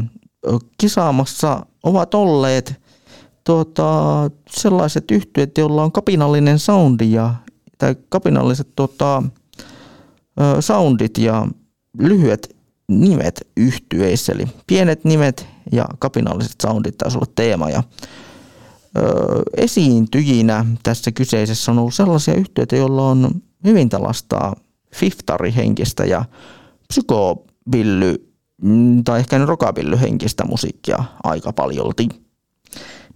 kisaamassa ovat olleet tota, sellaiset yhtiöt, joilla on kapinallinen soundi ja, tai kapinalliset tota, soundit ja lyhyet nimet yhtyeissä, eli pienet nimet ja kapinalliset soundit taisi olla teema. Ja, ö, esiintyjinä tässä kyseisessä on ollut sellaisia yhtiöitä, joilla on hyvin tällaista fiftarihenkistä ja psykobilly mm, tai ehkä rokabillyhenkistä musiikkia aika paljolti.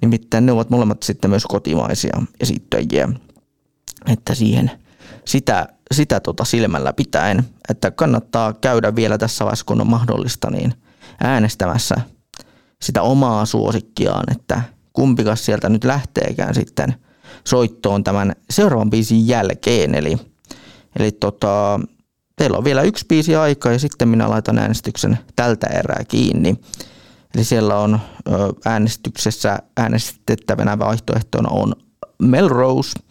Nimittäin ne ovat molemmat sitten myös kotimaisia esittäjiä, että siihen sitä sitä tota silmällä pitäen, että kannattaa käydä vielä tässä vaiheessa, kun on mahdollista, niin äänestämässä sitä omaa suosikkiaan, että kumpikas sieltä nyt lähteekään sitten soittoon tämän seuraavan biisin jälkeen. Eli, eli tota, teillä on vielä yksi biisi aikaa ja sitten minä laitan äänestyksen tältä erää kiinni. Eli siellä on äänestyksessä äänestettävänä vaihtoehtona on Melrose –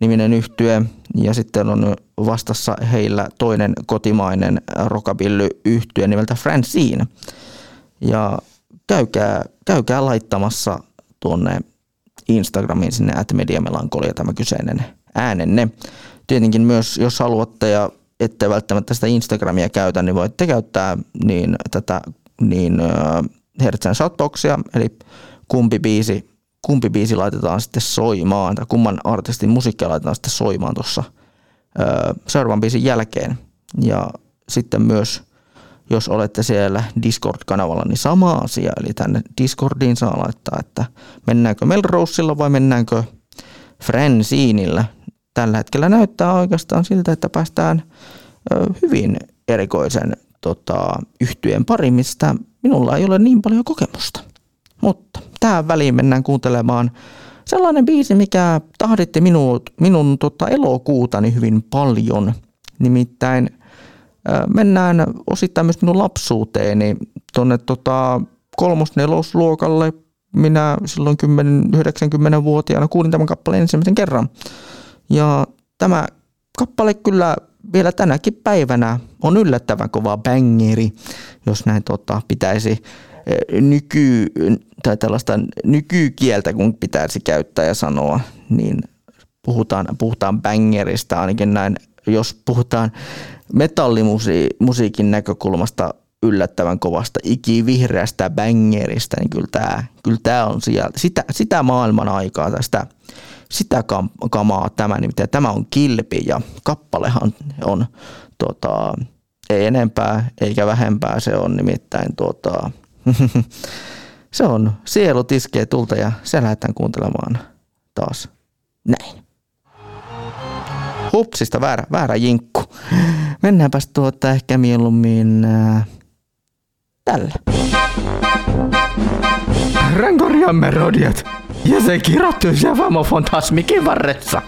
niminen yhtye ja sitten on vastassa heillä toinen kotimainen rockabilly yhtye nimeltä Francine. Ja käykää, käykää laittamassa tuonne Instagramiin sinne at mediamelankolia tämä kyseinen äänenne. Tietenkin myös, jos haluatte ja ette välttämättä sitä Instagramia käytä, niin voitte käyttää niin tätä niin äh, Hertzän Shotboxia, eli kumpi biisi kumpi biisi laitetaan sitten soimaan, tai kumman artistin musiikkia laitetaan sitten soimaan tuossa seuraavan biisin jälkeen. Ja sitten myös, jos olette siellä Discord-kanavalla, niin sama asia, eli tänne Discordiin saa laittaa, että mennäänkö Melroseilla vai mennäänkö Frenziinillä. tällä hetkellä näyttää oikeastaan siltä, että päästään hyvin erikoisen tota, yhtyeen pari, mistä minulla ei ole niin paljon kokemusta. Mutta tähän väliin mennään kuuntelemaan sellainen biisi, mikä tahditti minut, minun tota, elokuutani hyvin paljon. Nimittäin ö, mennään osittain myös minun lapsuuteeni tuonne tota, kolmos-nelosluokalle. Minä silloin 10-90-vuotiaana kuulin tämän kappaleen ensimmäisen kerran. Ja tämä kappale kyllä vielä tänäkin päivänä on yllättävän kova bangeri, jos näin tota, pitäisi nyky, tai tällaista nykykieltä, kun pitäisi käyttää ja sanoa, niin puhutaan, puhutaan bangerista, ainakin näin, jos puhutaan metallimusiikin näkökulmasta yllättävän kovasta ikivihreästä bangerista, niin kyllä tämä, kyllä tämä on sieltä, sitä, sitä maailman aikaa tästä sitä kam- kamaa tämä, nimittäin. Tämä on kilpi ja kappalehan on tota, ei enempää eikä vähempää, se on nimittäin tota, se on sielu tiskee tulta ja se lähdetään kuuntelemaan taas näin. Hupsista väärä, väärä jinkku. Mennäänpäs tuota ehkä mieluummin äh, tällä. Rankorian melodiat ja se kirjoittu Javamo Fantasmikin varressa.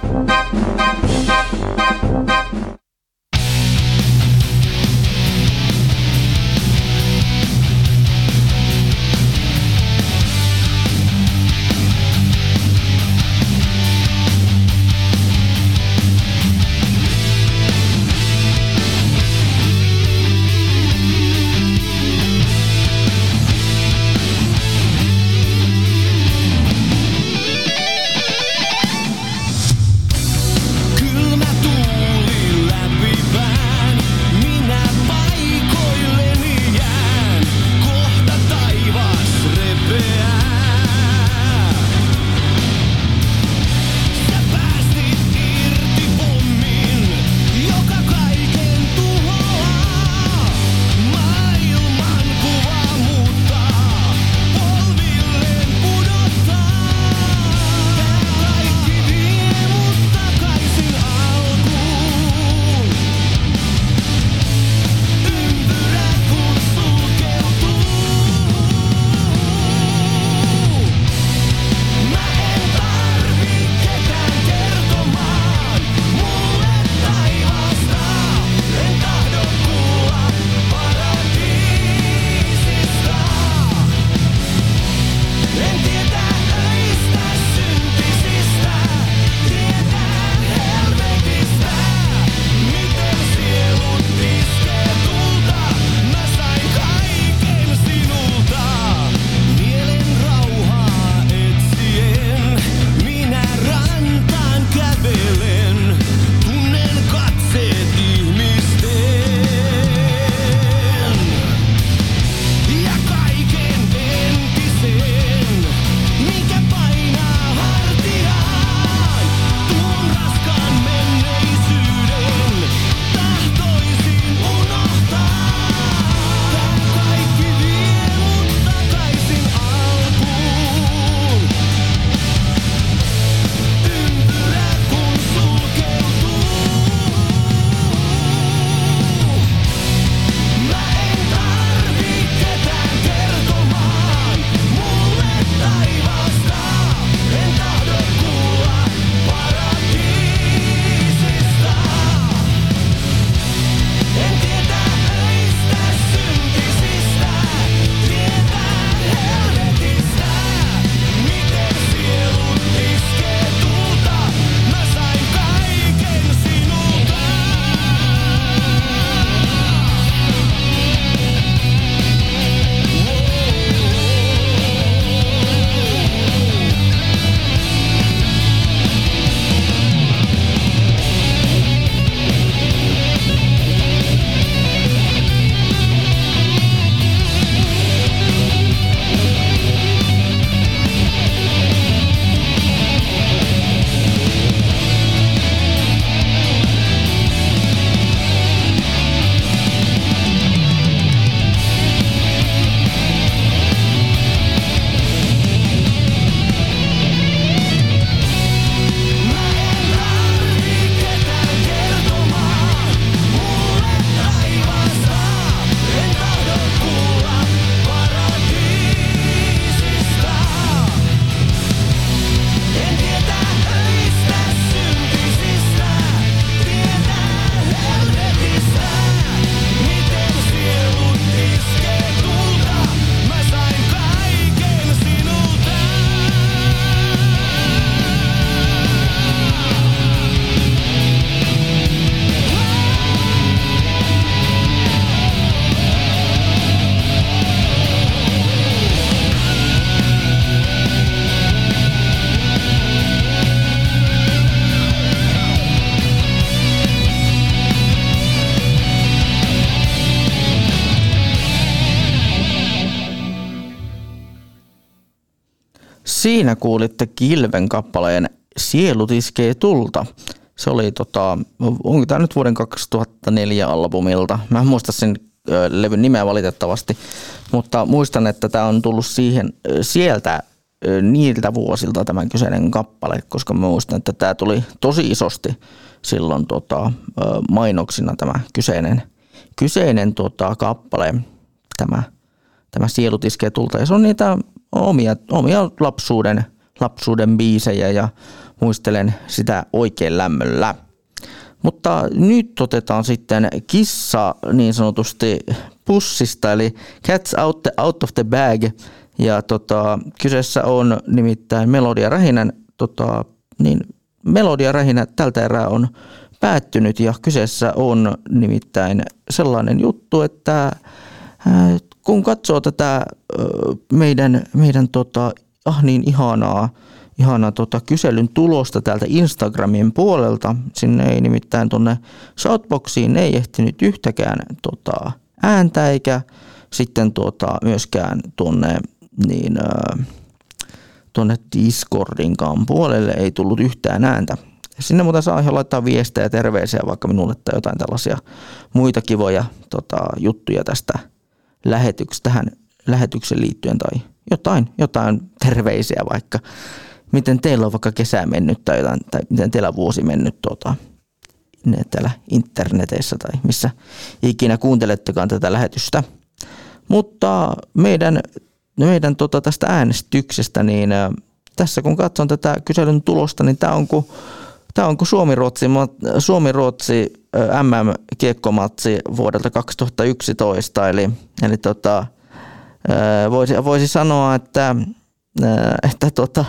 Siinä kuulitte Kilven kappaleen Sielut iskee tulta. Se oli tota, onko tämä nyt vuoden 2004 albumilta? Mä en muista sen levyn nimeä valitettavasti, mutta muistan, että tämä on tullut siihen, sieltä niiltä vuosilta tämän kyseinen kappale, koska mä muistan, että tämä tuli tosi isosti silloin tota, mainoksina tämä kyseinen, kyseinen tota, kappale, tämä, tämä Sielut iskee tulta. Ja se on niitä omia, omia lapsuuden, lapsuuden biisejä ja muistelen sitä oikein lämmöllä. Mutta nyt otetaan sitten kissa niin sanotusti pussista, eli Cats out, the, out of the bag. Ja tota, kyseessä on nimittäin Melodia Rähinän, tota, niin Melodia Rähinä tältä erää on päättynyt ja kyseessä on nimittäin sellainen juttu, että ää, kun katsoo tätä meidän, meidän tota, ah niin ihanaa ihana tota, kyselyn tulosta täältä Instagramin puolelta. Sinne ei nimittäin tuonne Shoutboxiin ei ehtinyt yhtäkään tota, ääntä eikä sitten tota, myöskään tuonne niin, tuonne Discordinkaan puolelle ei tullut yhtään ääntä. Sinne muuten saa ihan laittaa viestejä ja terveisiä vaikka minulle tai jotain tällaisia muita kivoja tota, juttuja tästä lähetyksestä, tähän lähetyksen liittyen tai jotain, jotain terveisiä vaikka miten teillä on vaikka kesä mennyt tai, jotain, tai miten teillä on vuosi mennyt tuota, täällä interneteissä tai missä ikinä kuuntelettekaan tätä lähetystä. Mutta meidän, meidän tota, tästä äänestyksestä, niin tässä kun katson tätä kyselyn tulosta, niin tämä on kuin Tämä on kuin Suomi-Ruotsi, Suomi-Ruotsi MM-kiekkomatsi vuodelta 2011, eli, eli tota, voisi, voisi sanoa, että että tota,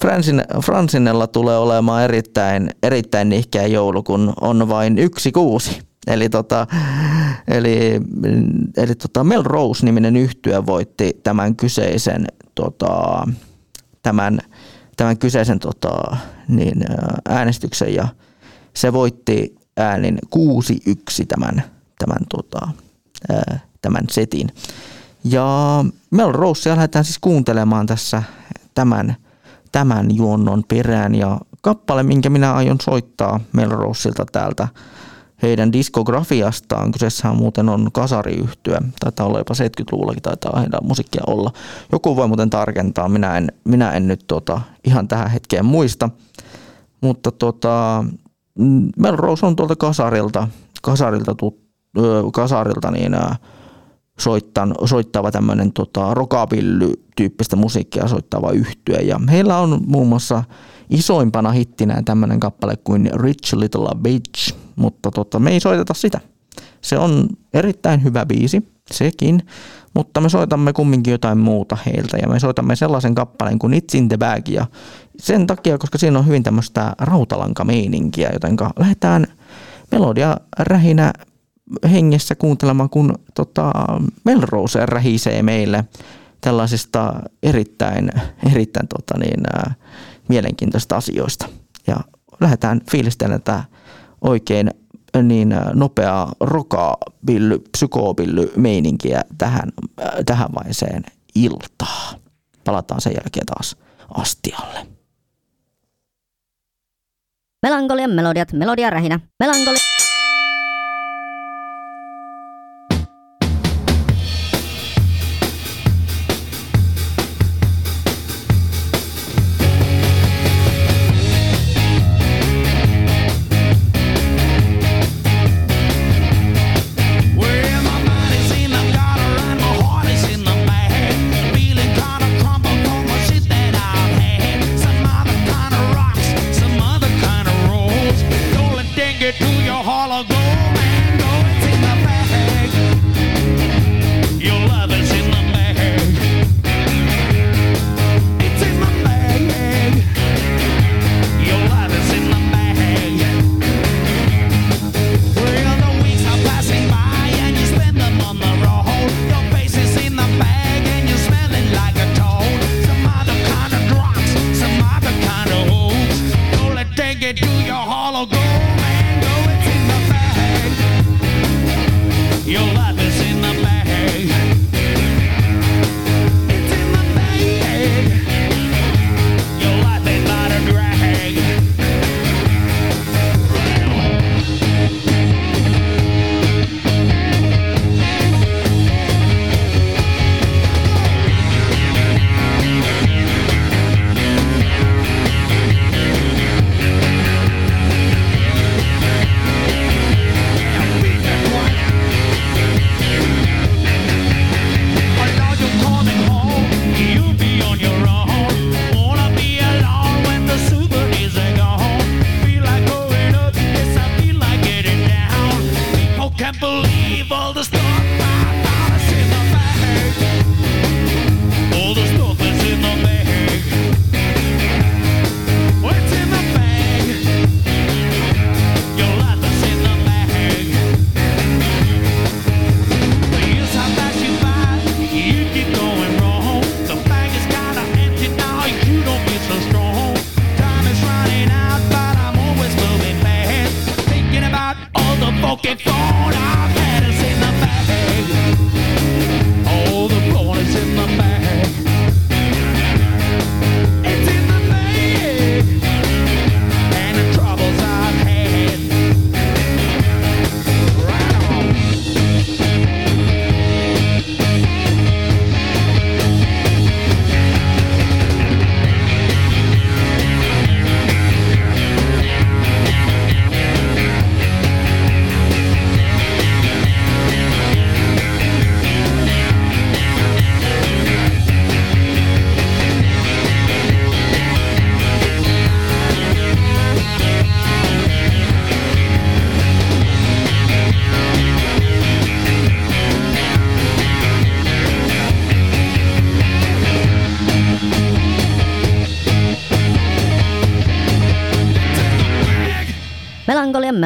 Fransin, Fransinella tulee olemaan erittäin, erittäin nihkeä joulu, kun on vain yksi kuusi. Eli, tota, eli, eli tota Melrose-niminen yhtyö voitti tämän kyseisen, tota, tämän, tämän kyseisen tota, niin, äänestyksen ja se voitti äänin 6-1 tämän, tämän, tota, tämän setin. Ja Melrosea lähdetään siis kuuntelemaan tässä tämän, tämän juonnon perään ja kappale, minkä minä aion soittaa Melroseilta täältä heidän diskografiastaan. Kyseessähän muuten on kasariyhtyö. Taitaa olla jopa 70-luvullakin taitaa heidän musiikkia olla. Joku voi muuten tarkentaa. Minä en, minä en nyt tota, ihan tähän hetkeen muista. Mutta tota, Melrose on tuolta kasarilta, kasarilta, kasarilta niin, soittan, soittava tämmöinen tota, rockabilly-tyyppistä musiikkia soittava yhtye. Ja heillä on muun muassa isoimpana hittinä tämmöinen kappale kuin Rich Little Bitch, mutta tota, me ei soiteta sitä. Se on erittäin hyvä biisi, sekin, mutta me soitamme kumminkin jotain muuta heiltä ja me soitamme sellaisen kappaleen kuin It's in the Bag ja sen takia, koska siinä on hyvin tämmöistä rautalankameininkiä, joten lähdetään melodia rähinä hengessä kuuntelemaan, kun tota, Melrose rähisee meille tällaisista erittäin, erittäin tota niin, ää, mielenkiintoista asioista. Ja lähdetään fiilistelemään tätä oikein niin nopeaa rokabilly, psykobilly meininkiä tähän, äh, tähän vaiheeseen iltaa. Palataan sen jälkeen taas astialle. Melankolian melodiat, melodia rähinä, melankoli...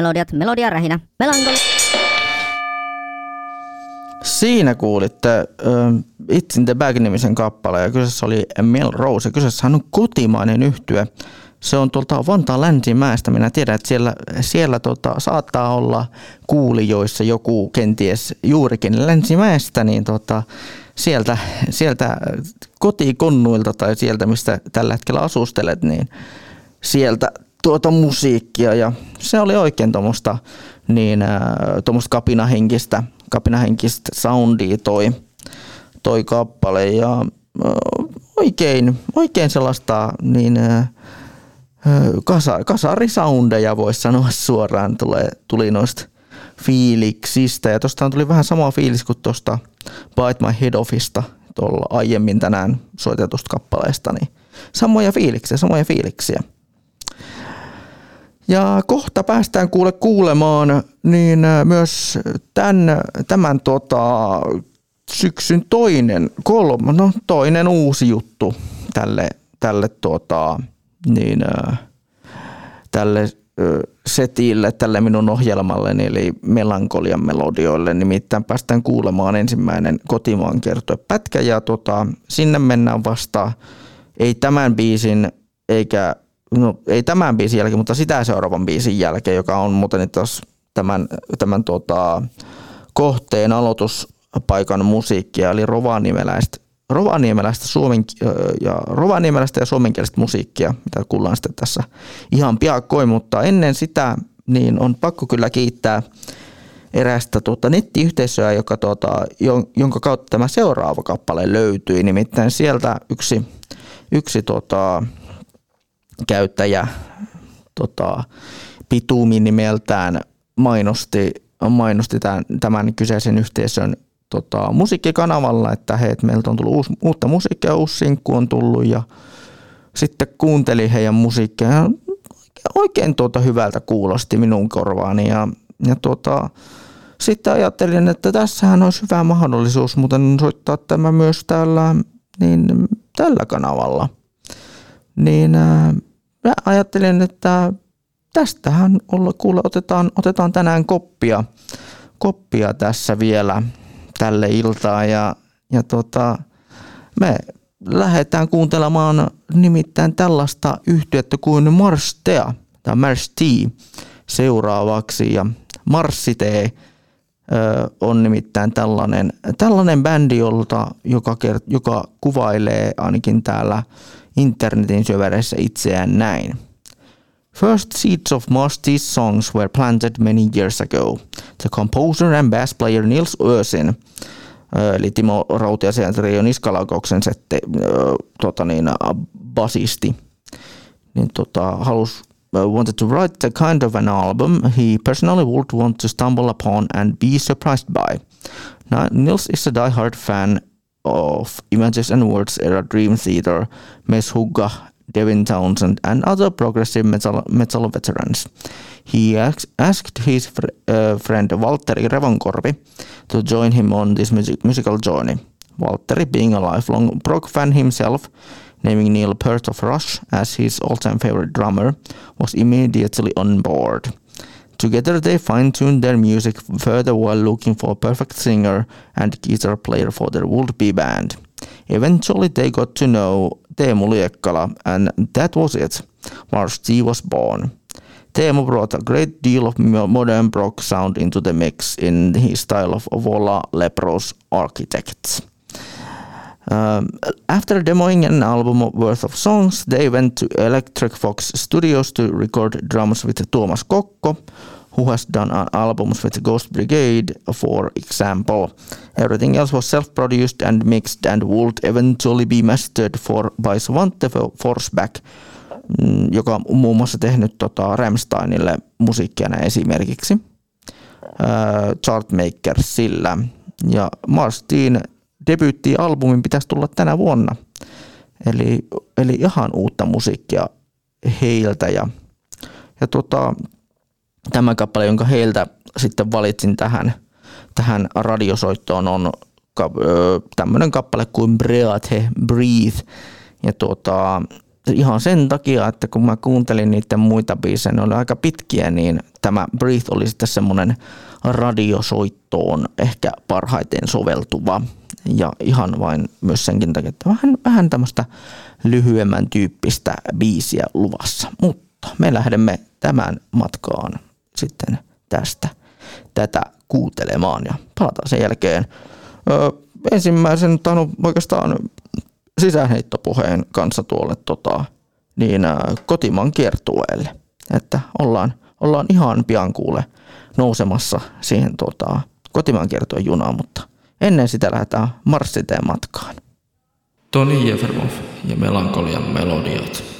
melodiat, melodia rähinä. Melankoli... Siinä kuulitte uh, It's in the Bag-nimisen kappaleen ja kyseessä oli Melrose. Ja kyseessähän on kotimainen yhtye. Se on tuolta Vantaan länsimäestä. Minä tiedän, että siellä, siellä tota, saattaa olla kuulijoissa joku kenties juurikin länsimäestä, niin tota, sieltä, sieltä kotikonnuilta tai sieltä, mistä tällä hetkellä asustelet, niin sieltä tuota musiikkia ja se oli oikein tuommoista niin, äh, kapinahenkistä, kapinahenkistä soundia toi, toi kappale ja äh, oikein, oikein sellaista niin, äh, kasa, kasarisoundeja voisi sanoa suoraan tulee, tuli noista fiiliksistä ja tuosta tuli vähän sama fiilis kuin tuosta Bite My Head Offista tuolla aiemmin tänään soitetusta kappaleesta, niin samoja fiiliksiä, samoja fiiliksiä. Ja kohta päästään kuule kuulemaan niin myös tämän, tämän tota, syksyn toinen, kolme, no toinen uusi juttu tälle, tälle, tota, niin, tälle setille, tälle minun ohjelmalleni, eli Melankolian melodioille. Nimittäin päästään kuulemaan ensimmäinen kotimaan kertoa pätkä, ja tota, sinne mennään vasta ei tämän biisin eikä no ei tämän biisin jälkeen, mutta sitä seuraavan biisin jälkeen, joka on muuten taas tämän, tämän tuota, kohteen aloituspaikan musiikkia, eli rovaniemeläistä, rovaniemeläistä, suomen, ja, rovaniemeläistä ja suomenkielistä musiikkia, mitä kuullaan sitten tässä ihan piakkoin, mutta ennen sitä niin on pakko kyllä kiittää erästä tuota, nettiyhteisöä, joka, tuota, jonka kautta tämä seuraava kappale löytyi. Nimittäin sieltä yksi, yksi tuota, käyttäjä tota, Pitumi nimeltään mainosti, mainosti tämän, tämän kyseisen yhteisön tota, musiikkikanavalla, että hei, meiltä on tullut uusi, uutta musiikkia, uusi sinkku on tullut ja sitten kuuntelin heidän musiikkia. Ja oikein tuota hyvältä kuulosti minun korvaani ja, ja tuota, sitten ajattelin, että tässähän olisi hyvä mahdollisuus muuten soittaa tämä myös täällä, niin, tällä kanavalla – niin äh, mä ajattelin, että tästähän olla, kuule, otetaan, otetaan tänään koppia, koppia tässä vielä tälle iltaan. Ja, ja tota, me lähdetään kuuntelemaan nimittäin tällaista yhtiötä kuin Marstea tai Mars T seuraavaksi. Ja Marsitee on nimittäin tällainen, tällainen bändi, jolta, joka, joka kuvailee ainakin täällä internetin syövereissä itseään näin. First seeds of Marsty's songs were planted many years ago. The composer and bass player Nils Ösin, eli Timo Rautiasen trio Niskalaukauksen sette, tota niin, basisti, niin tota, halus, wanted to write the kind of an album he personally would want to stumble upon and be surprised by. Now, Nils is a die-hard fan of Images and Words era Dream Theater, Hugga, Devin Townsend, and other progressive metal, metal veterans. He asked his fr- uh, friend Valtteri Revonkorpi to join him on this music- musical journey. Valtteri, being a lifelong prog fan himself, naming Neil Peart of Rush as his all-time favorite drummer, was immediately on board. Together they fine-tuned their music further while looking for a perfect singer and guitar player for their would-be band. Eventually they got to know Teemu Liekkala and that was it. Mars T was born. Teemu brought a great deal of modern rock sound into the mix in his style of Vola Lepros Architects. Um, after demoing an album worth of songs, they went to Electric Fox Studios to record drums with Thomas Kokko, who has done albums with Ghost Brigade, for example. Everything else was self-produced and mixed and would eventually be mastered for by Svante Forsback, mm, joka on muun muassa tehnyt tota Ramsteinille musiikkia esimerkiksi. Uh, Chartmakersillä. Ja Marstin debyyttialbumin pitäisi tulla tänä vuonna. Eli, eli ihan uutta musiikkia heiltä. Ja, ja tota, tämä kappale, jonka heiltä sitten valitsin tähän, tähän radiosoittoon, on tämmöinen kappale kuin Breathe, Breathe. Ja tuota, ihan sen takia, että kun mä kuuntelin niiden muita biisejä, ne oli aika pitkiä, niin tämä Breathe oli sitten semmoinen radiosoittoon ehkä parhaiten soveltuva. Ja ihan vain myös senkin takia, että vähän, vähän tämmöistä lyhyemmän tyyppistä biisiä luvassa. Mutta me lähdemme tämän matkaan sitten tästä tätä kuuntelemaan ja palataan sen jälkeen ö, ensimmäisen tai oikeastaan sisäänheittopuheen kanssa tuolle tota, niin, ä, kotimaan kiertueelle. Että ollaan, ollaan ihan pian kuule nousemassa siihen tota, kotimaan kiertueen junaan, mutta ennen sitä lähdetään marssiteen matkaan. Toni Jefermov ja Melankolian melodiat.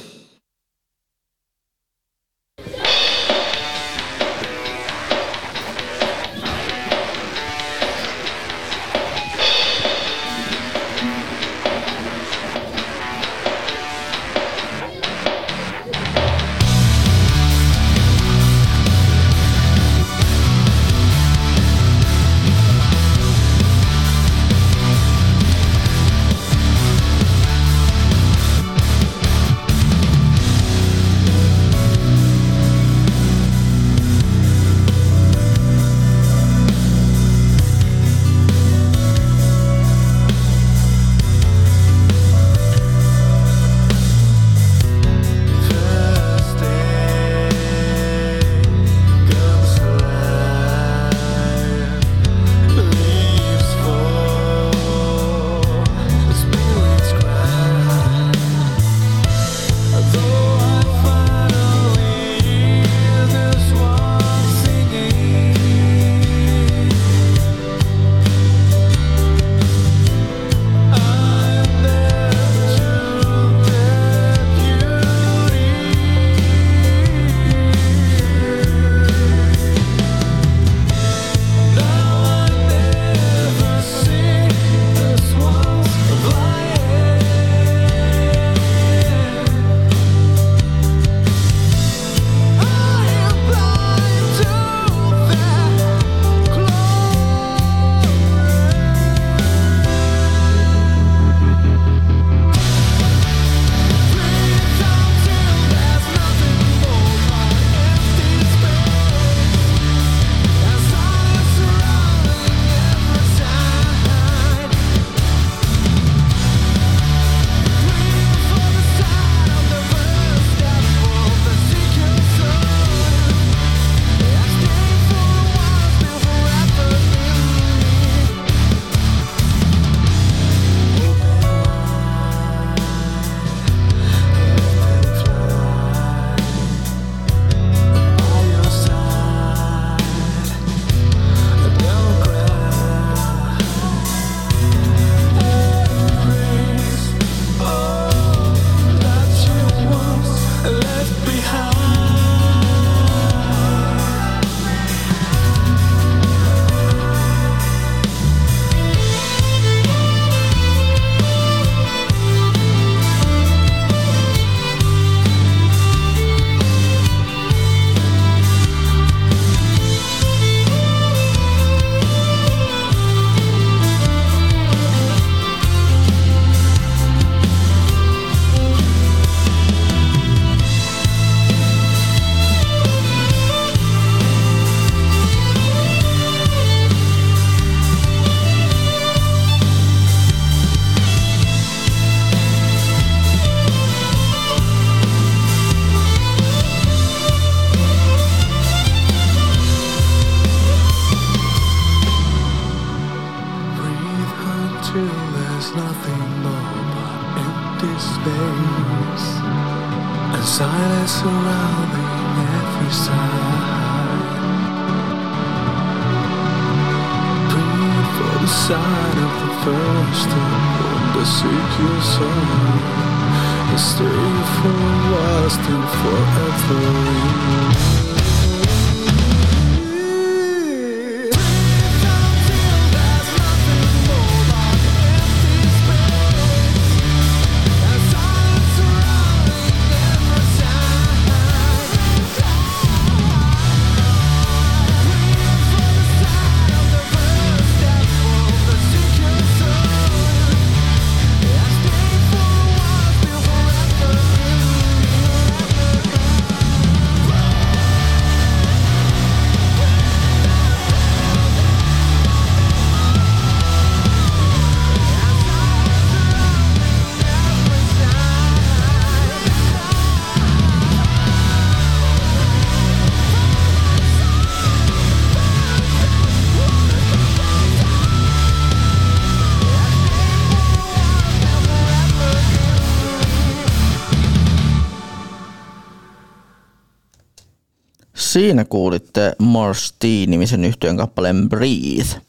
Siinä kuulitte Mars T-nimisen yhtyön kappaleen Breathe.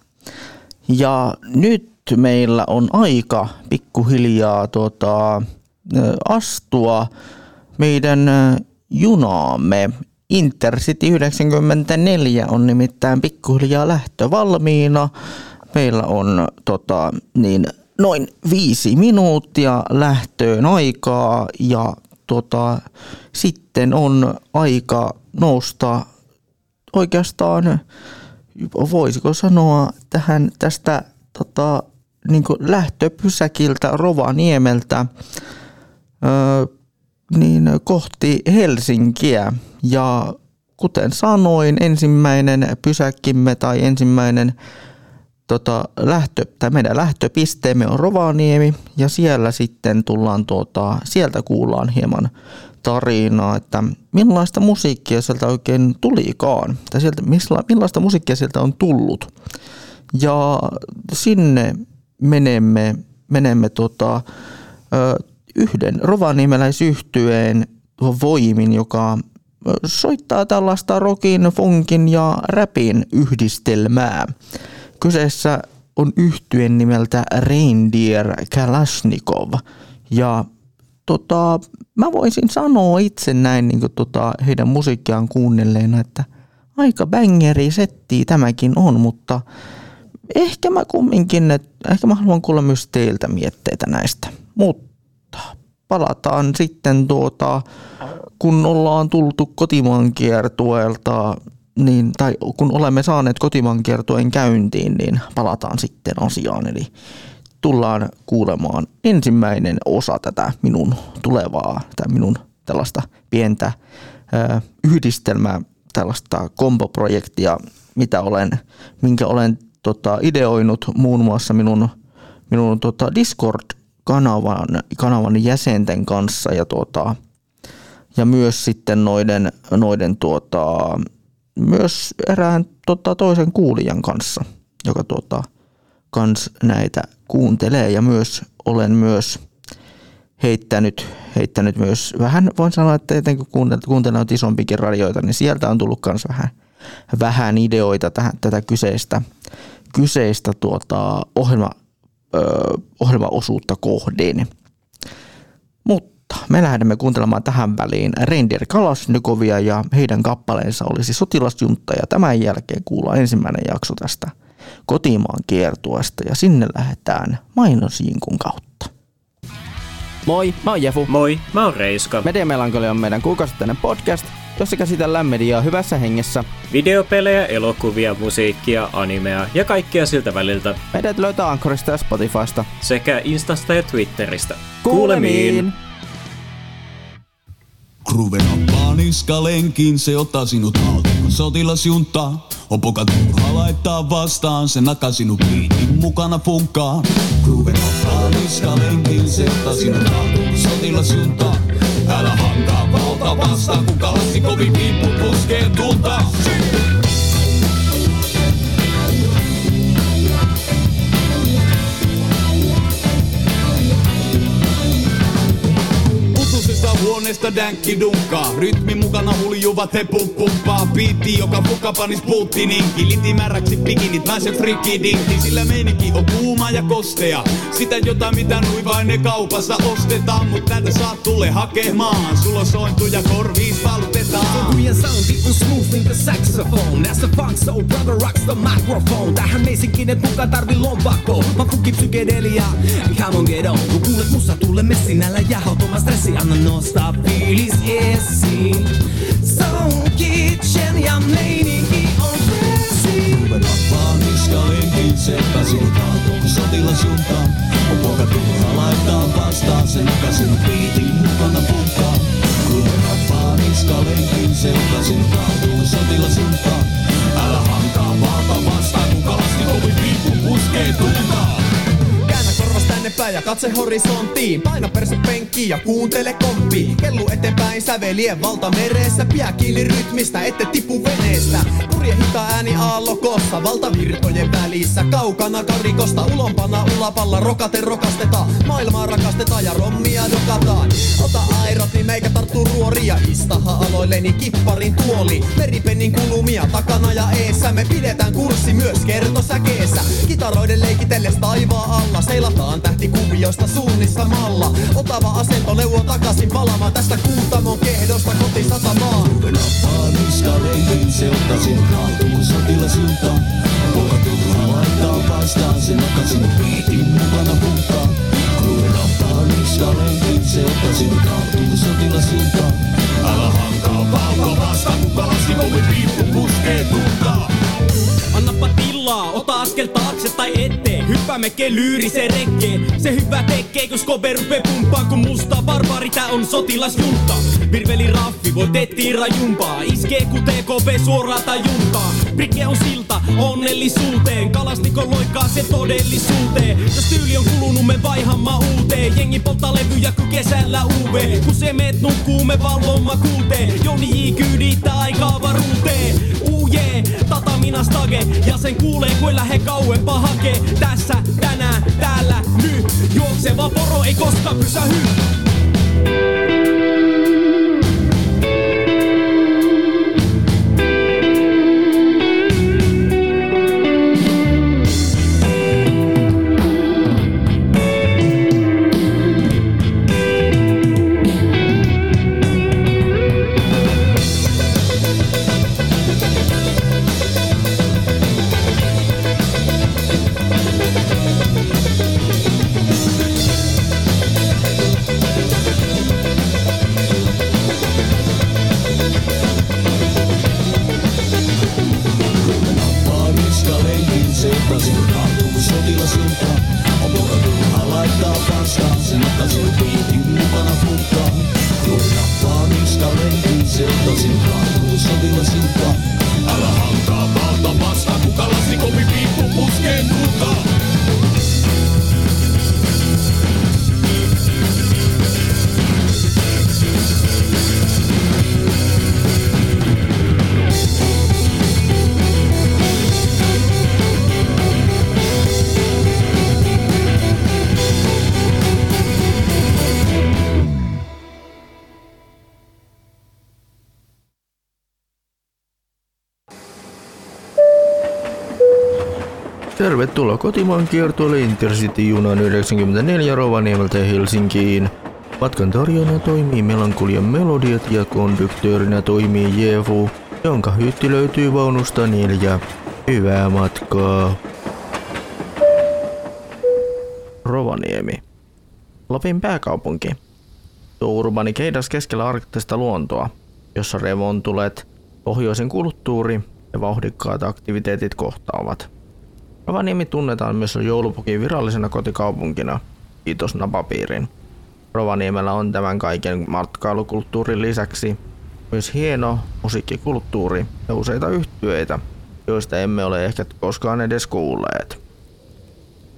Ja nyt meillä on aika pikkuhiljaa tuota, astua meidän junaamme. Intercity 94 on nimittäin pikkuhiljaa lähtö valmiina. Meillä on tota, niin, noin viisi minuuttia lähtöön aikaa ja tota, sitten on aika nousta oikeastaan, voisiko sanoa tähän tästä tota, niin lähtöpysäkiltä Rovaniemeltä ö, niin kohti Helsinkiä. Ja kuten sanoin, ensimmäinen pysäkkimme tai ensimmäinen tota, lähtö, tai meidän lähtöpisteemme on Rovaniemi ja siellä sitten tullaan tuota, sieltä kuullaan hieman tarinaa, että millaista musiikkia sieltä oikein tulikaan, tai sieltä, millaista musiikkia sieltä on tullut. Ja sinne menemme, menemme tota, yhden rovaniemeläisyhtyeen voimin, joka soittaa tällaista rockin, funkin ja rapin yhdistelmää. Kyseessä on yhtyen nimeltä Reindeer Kalashnikov ja tota, mä voisin sanoa itse näin niin tota, heidän musiikkiaan kuunnelleena, että aika bangeri setti tämäkin on, mutta ehkä mä kumminkin, että ehkä mä haluan kuulla myös teiltä mietteitä näistä. Mutta palataan sitten tuota, kun ollaan tultu kotimaan kiertueelta, niin, tai kun olemme saaneet kotimaan kiertueen käyntiin, niin palataan sitten asiaan. Eli tullaan kuulemaan ensimmäinen osa tätä minun tulevaa, tai minun tällaista pientä ö, yhdistelmää, tällaista komboprojektia, mitä olen, minkä olen tota, ideoinut muun muassa minun, minun tota Discord-kanavan kanavan jäsenten kanssa ja, tota, ja myös sitten noiden, noiden tuota, myös erään tota, toisen kuulijan kanssa, joka tuota, kans näitä kuuntelee ja myös olen myös heittänyt, heittänyt myös vähän, voin sanoa, että etenkin kun kuuntelen isompikin radioita, niin sieltä on tullut myös vähän, vähän ideoita tähän, tätä kyseistä, kyseistä tuota, ohjelma, ö, ohjelmaosuutta kohden. Mutta me lähdemme kuuntelemaan tähän väliin Reindeer Kalasnikovia ja heidän kappaleensa olisi sotilasjuntta ja tämän jälkeen kuullaan ensimmäinen jakso tästä kotimaan kiertueesta ja sinne lähdetään mainosjinkun kautta. Moi, mä oon Jefu. Moi, mä oon Reiska. Media Melankolia on meidän kuukausittainen podcast, jossa käsitellään mediaa hyvässä hengessä. Videopelejä, elokuvia, musiikkia, animea ja kaikkea siltä väliltä. Meidät löytää Ankorista ja Spotifysta. Sekä Instasta ja Twitteristä. Kuulemiin! Kruve nappaa niskalenkin, se ottaa sinut haltuun. Sotilasjunta, on poka turha laittaa vastaan, se nakaa sinut piitin mukana funkkaa. Kruve nappaa niskalenkin, se ottaa sinut haltuun. Sotilasjunta, älä hankaa valta vastaan, kun kalasti kovin piippu puskee tulta. Utusista huoneesta dänkki dunkaa. Rytmi mukana huljuvat he pumppaa. Biitti, joka fuka panis Putininkki. Litimäräksi bikinit, naiset frikkidinkki. Sillä meininki on kuuma ja kostea. Sitä jotain mitä nuivainen kaupassa ostetaan. Mut täältä saat tulle hakemaan. Sulla sointuja korviis valutetaan. Kujen soundi on smooth niin kuin saxophone Näissä funk soul brother rocks the microphone Tähän meisinkin et mukaan tarvi lompakko Mä funki psykedelia, come on get on Kun kuulet musta tulle messin, älä jäähautumaan stressi Anna nostaa fiilis esiin Soul Kitchen ja meininki on freesi Kruve nappaa niskalenkin, se ottaa sinut haltuun. Sotilasjunta, on laittaa vastaan, se nakaa korvas tänne päin ja katse horisonttiin. Paina perse penkkiin ja kuuntele komppi. Kellu eteenpäin sävelien valtameressä Pidä kiinni rytmistä, ette tipu veneestä Purje hita ääni aallokossa Valtavirtojen välissä Kaukana karikosta ulompana ulapalla Rokate rokasteta Maailmaa rakastetaan ja rommia dokataan Ota airot niin meikä tarttuu ruoria istaha aloilleni kipparin tuoli. Meripennin kulumia takana ja eessä, me pidetään kurssi myös kertosäkeessä. Kitaroiden leikitelles taivaa alla, seilataan tähtikuvioista suunnissa malla. Otava asento neuvo takaisin palaamaan tästä kuutamon kehdosta kotisatamaan. Nappaa niskaleihin, se ottaa haltuun sotilasilta. Poika turha laittaa vastaan, se nokkaa sinut mukana puhtaan. Kun nappaa niskaleihin, se ottaa sinut sotilasilta. Älä hankaa kun kalastikovi piippu puskee. Annapa tilaa, ota askel taakse tai eteen. Hyppäämme kelyyriseen rekkeen. Se hyvä tekee, kun skobe rupee pumppaan Kun musta barbari tää on sotilasjunta. Virveli raffi, voi tettiin rajumpaa. Iskee ku TKP suoraan tai juntaa Brikke on silta onnellisuuteen. Kalastikon loikkaa se todellisuuteen. Jos tyyli on kulunut, me vaihamma uuteen. Jengi polttaa levyjä kun kesällä UV Kun se meet nukkuu, me valvomma kuuteen Joni J kyydittää aikaa avaruuteen Uu jee, tata minä stage Ja sen kuulee kuin lähe kauempaa hakee. Tässä, tänään, täällä, nyt. Juokseva poro ei koskaan pysähy se ottaa sinut haltuun sotilasilta. Älä hankaa valta vastaan, kun kalastikovi piippu puskee tulta. Tervetuloa kotimaan kiertueelle Intercity-junan 94 Rovaniemeltä Helsinkiin. Matkan tarjoajana toimii Melankolian melodiat ja konduktöörinä toimii Jefu, jonka hytti löytyy vaunusta neljä. Hyvää matkaa. Rovaniemi. Lapin pääkaupunki. Tuo urbani keidas keskellä arktista luontoa, jossa revontulet, pohjoisen kulttuuri ja vauhdikkaat aktiviteetit kohtaavat. Rovaniemi tunnetaan myös joulupukin virallisena kotikaupunkina, kiitos napapiirin. Rovaniemellä on tämän kaiken matkailukulttuurin lisäksi myös hieno musiikkikulttuuri ja useita yhtyeitä, joista emme ole ehkä koskaan edes kuulleet.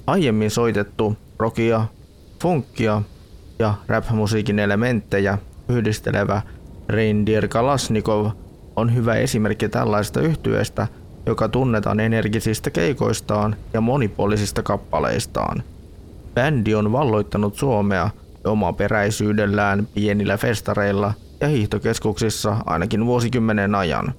Aiemmin soitettu rockia, funkia ja rap-musiikin elementtejä yhdistelevä Reindeer Kalasnikov on hyvä esimerkki tällaisesta yhtyeestä, joka tunnetaan energisistä keikoistaan ja monipuolisista kappaleistaan. Bändi on valloittanut Suomea omaperäisyydellään pienillä festareilla ja hiihtokeskuksissa ainakin vuosikymmenen ajan.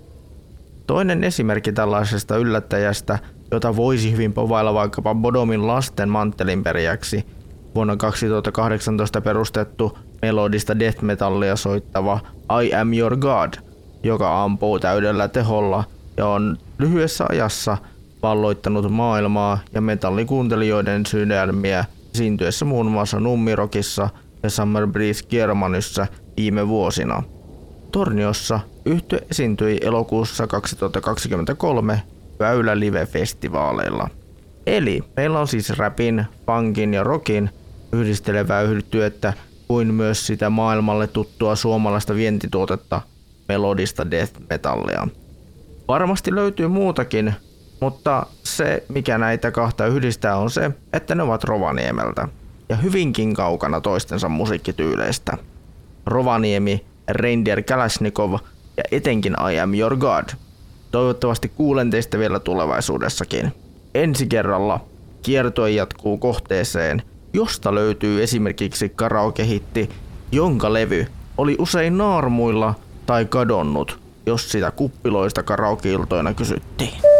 Toinen esimerkki tällaisesta yllättäjästä, jota voisi hyvin povailla vaikkapa Bodomin lasten manttelinperijäksi, vuonna 2018 perustettu melodista death metallia soittava I Am Your God, joka ampuu täydellä teholla ja on lyhyessä ajassa valloittanut maailmaa ja metallikuuntelijoiden sydämiä esiintyessä muun muassa Nummirokissa ja Summer Breeze Germanyssä viime vuosina. Torniossa yhtye esiintyi elokuussa 2023 Väylä Live-festivaaleilla. Eli meillä on siis rapin, punkin ja rockin yhdistelevää yhtyettä kuin myös sitä maailmalle tuttua suomalaista vientituotetta melodista death metallia. Varmasti löytyy muutakin, mutta se mikä näitä kahta yhdistää on se, että ne ovat Rovaniemeltä ja hyvinkin kaukana toistensa musiikkityyleistä. Rovaniemi, Reindeer Kalashnikov ja etenkin I Am Your God. Toivottavasti kuulen teistä vielä tulevaisuudessakin. Ensi kerralla kiertue jatkuu kohteeseen, josta löytyy esimerkiksi karaokehitti, jonka levy oli usein naarmuilla tai kadonnut, jos sitä kuppiloista karaokeiltoina kysyttiin.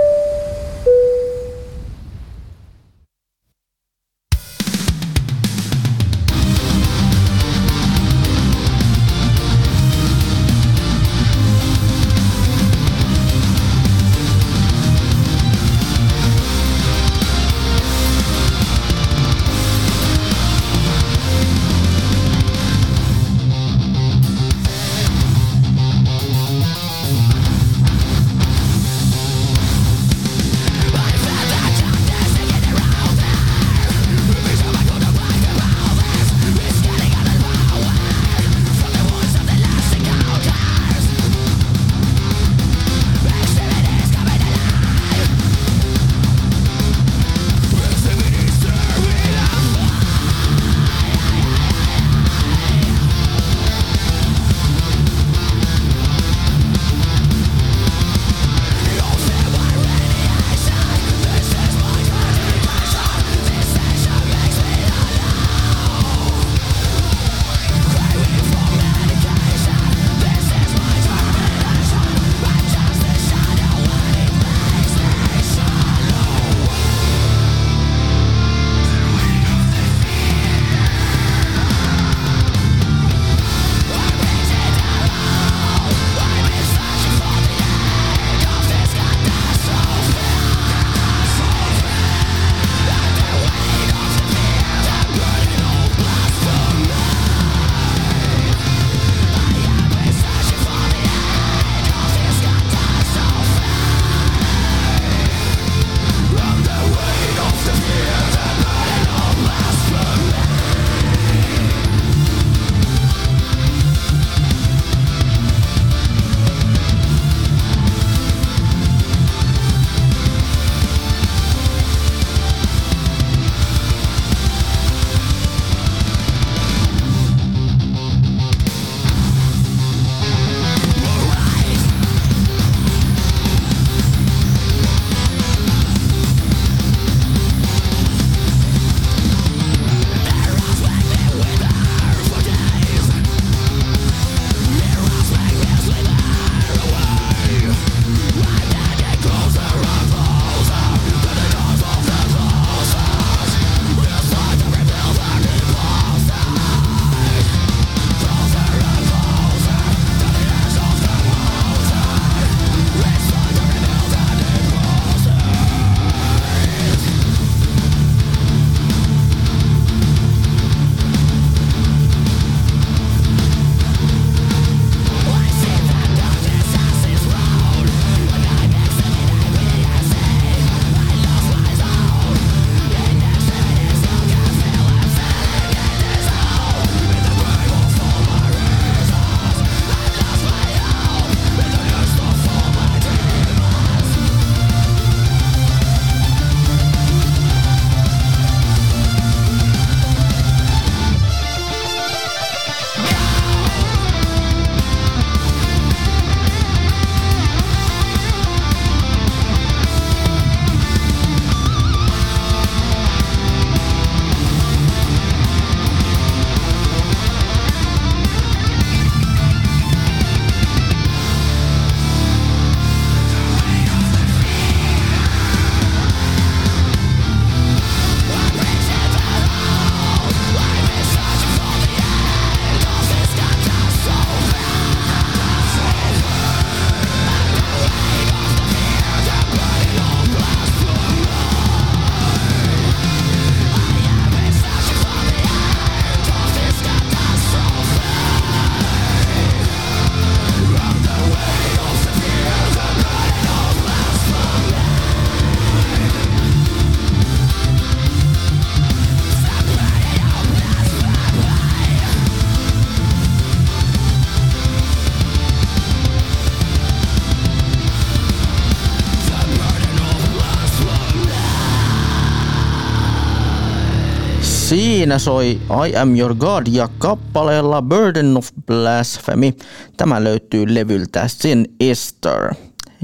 Siinä soi I Am Your God ja kappaleella Burden of Blasphemy. Tämä löytyy levyltä Sin Esther.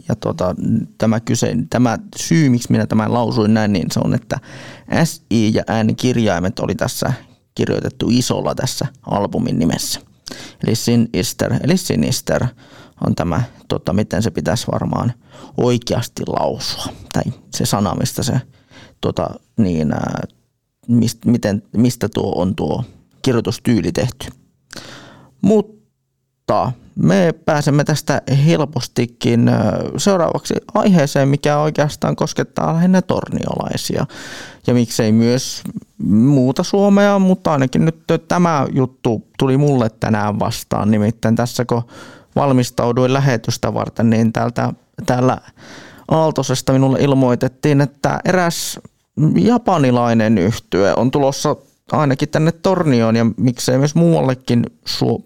Ja tota, tämä, kyse, tämä syy, miksi minä tämän lausuin näin, niin se on, että S, I ja N kirjaimet oli tässä kirjoitettu isolla tässä albumin nimessä. eli Sinister, eli Sinister on tämä, tota, miten se pitäisi varmaan oikeasti lausua, tai se sana, mistä se, tota, niin, mist, miten, mistä tuo on tuo kirjoitustyyli tehty. Mutta me pääsemme tästä helpostikin seuraavaksi aiheeseen, mikä oikeastaan koskettaa lähinnä torniolaisia. Ja miksei myös muuta Suomea, mutta ainakin nyt tämä juttu tuli mulle tänään vastaan. Nimittäin tässä kun valmistauduin lähetystä varten, niin täältä, täällä Aaltosesta minulle ilmoitettiin, että eräs japanilainen yhtye on tulossa ainakin tänne Tornioon ja miksei myös muuallekin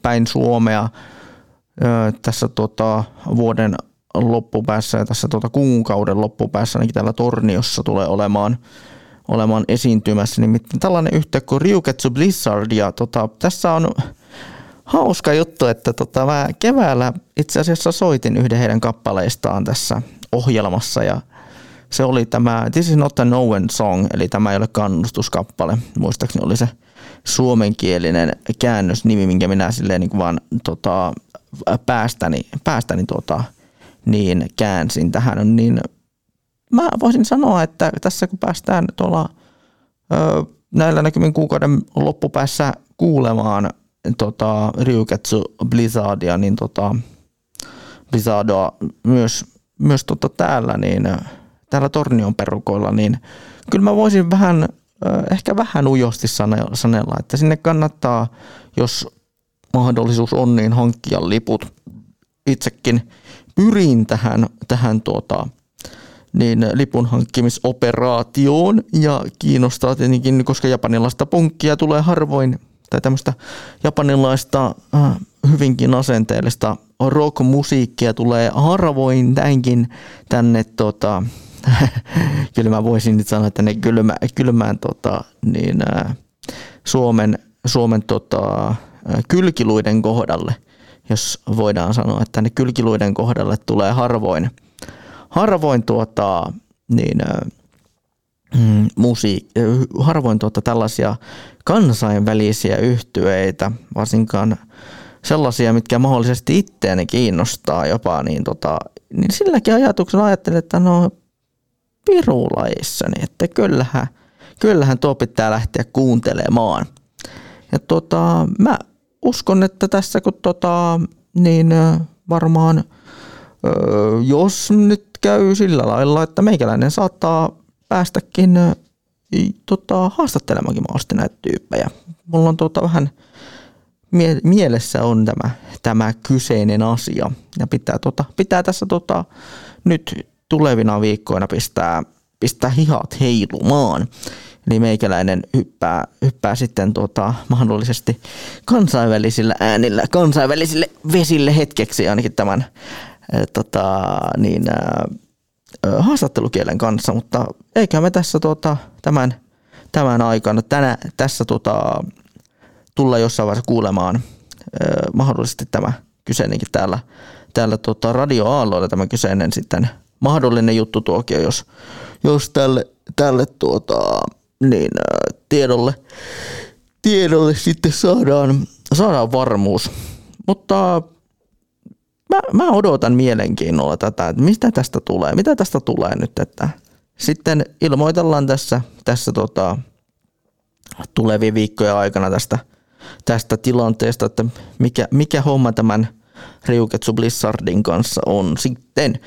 päin Suomea tässä tota, vuoden loppupäässä ja tässä tota, kuukauden loppupäässä ainakin täällä Torniossa tulee olemaan, olemaan esiintymässä. Nimittäin tällainen yhtye kuin Ryuketsu Blizzard ja tota, tässä on hauska juttu, että tota, mä keväällä itse asiassa soitin yhden heidän kappaleistaan tässä ohjelmassa ja se oli tämä This is not a Noen song, eli tämä ei ole kannustuskappale. Muistaakseni oli se suomenkielinen käännösnimi, minkä minä silleen niin vaan tota, päästäni, päästäni tota, niin käänsin tähän. Niin mä voisin sanoa, että tässä kun päästään tuolla ö, näillä näkymin kuukauden loppupäässä kuulemaan tota, Ryuketsu Blizzardia, niin tota, Blizzardoa myös, myös tota täällä, niin täällä Tornion perukoilla, niin kyllä mä voisin vähän, ehkä vähän ujosti sanella, että sinne kannattaa, jos mahdollisuus on, niin hankkia liput. Itsekin pyrin tähän, tähän tuota, niin lipun hankkimisoperaatioon ja kiinnostaa tietenkin, koska japanilaista punkkia tulee harvoin tai tämmöistä japanilaista hyvinkin asenteellista rock-musiikkia tulee harvoin tämänkin tänne tota, kyllä mä voisin nyt sanoa, että ne kylmä, kylmään tota, niin, ää, Suomen, Suomen tota, kylkiluiden kohdalle, jos voidaan sanoa, että ne kylkiluiden kohdalle tulee harvoin, harvoin tuota, niin, ää, mm, musiik- harvoin tuota, tällaisia kansainvälisiä yhtyeitä, varsinkaan sellaisia, mitkä mahdollisesti itseäni kiinnostaa jopa, niin, tota, niin silläkin ajatuksella ajattelin, että no pirulaissani, että kyllähän, kyllähän tuo pitää lähteä kuuntelemaan. Ja tota, mä uskon, että tässä kun tota, niin varmaan jos nyt käy sillä lailla, että meikäläinen saattaa päästäkin tota, haastattelemaankin mahdollisesti näitä tyyppejä. Mulla on tota, vähän mie- mielessä on tämä, tämä kyseinen asia ja pitää, tota, pitää tässä tota, nyt tulevina viikkoina pistää, pistää hihat heilumaan. Eli meikäläinen hyppää, hyppää sitten tota, mahdollisesti kansainvälisillä äänillä, kansainvälisille vesille hetkeksi ainakin tämän äh, tota, niin, äh, haastattelukielen kanssa, mutta eikä me tässä tota, tämän, tämän aikana tänä, tässä tota, tulla jossain vaiheessa kuulemaan äh, mahdollisesti tämä kyseinenkin täällä, täällä tota, radioaalloilla tämä kyseinen sitten mahdollinen juttu tuokio, jos, jos tälle, tälle tuota, niin, tiedolle, tiedolle sitten saadaan, saadaan varmuus. Mutta mä, mä odotan mielenkiinnolla tätä, että mistä tästä tulee, mitä tästä tulee nyt, että sitten ilmoitellaan tässä, tässä tota, tulevien viikkojen aikana tästä, tästä tilanteesta, että mikä, mikä homma tämän Ryuketsu Blizzardin kanssa on sitten.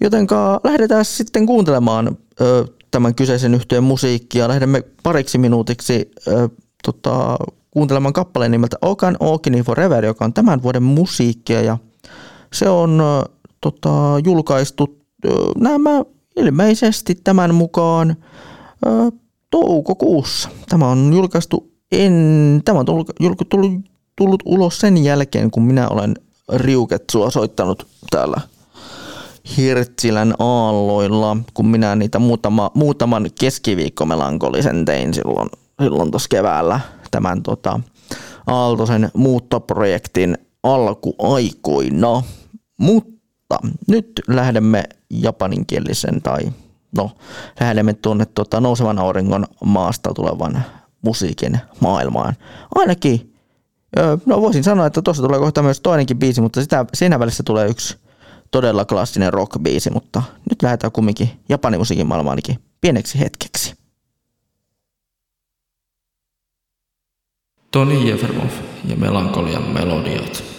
Jotenka lähdetään sitten kuuntelemaan ö, tämän kyseisen yhtiön musiikkia. Lähdemme pariksi minuutiksi ö, tota, kuuntelemaan kappaleen nimeltä Okan Okini Forever, joka on tämän vuoden musiikkia ja se on ö, tota, julkaistu ö, nämä ilmeisesti tämän mukaan ö, toukokuussa. Tämä on julkaistu en, tämä on tullut, tullut, tullut ulos sen jälkeen, kun minä olen Riuketsua soittanut täällä Hirtsilän aalloilla, kun minä niitä muutama, muutaman keskiviikkomelankolisen tein silloin, silloin tuossa keväällä tämän tota, Aaltosen muuttoprojektin alkuaikoina. Mutta nyt lähdemme japaninkielisen tai no, lähdemme tuonne tota, nousevan auringon maasta tulevan musiikin maailmaan. Ainakin no voisin sanoa, että tuossa tulee kohta myös toinenkin biisi, mutta sitä, siinä välissä tulee yksi todella klassinen rock-biisi, mutta nyt lähdetään kumminkin japanimusiikin maailmaanikin pieneksi hetkeksi. Toni Jefermov ja Melankolian melodiat.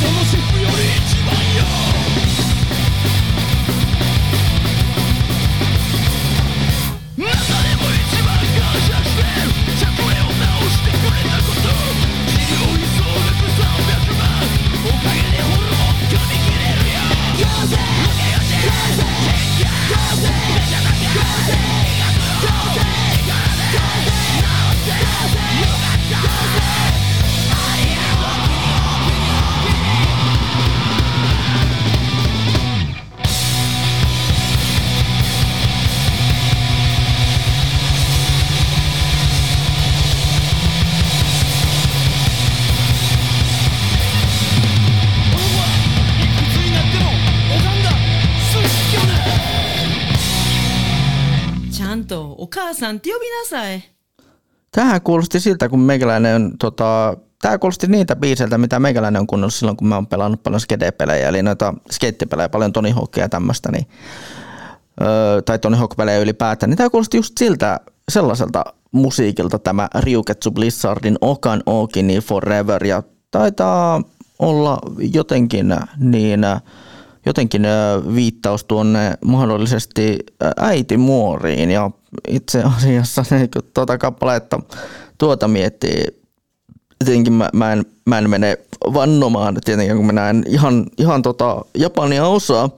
そのシッより Tähän kuulosti siltä, kun meikäläinen on, tota, tämä kuulosti niitä biiseiltä, mitä meikäläinen on kuunnellut silloin, kun mä oon pelannut paljon skede-pelejä, eli noita skeittipelejä, paljon Tony Hawkia ja tämmöistä, niin, öö, tai Tony Hawk-pelejä ylipäätään, niin tämä kuulosti just siltä sellaiselta musiikilta tämä Ryuketsu Blizzardin Okan Okini Forever, ja taitaa olla jotenkin niin jotenkin viittaus tuonne mahdollisesti äitimuoriin ja itse asiassa niin tuota kappaletta tuota miettii, tietenkin mä, mä, en, mä en mene vannomaan tietenkin, kun mä näen ihan, ihan tota Japania osaa,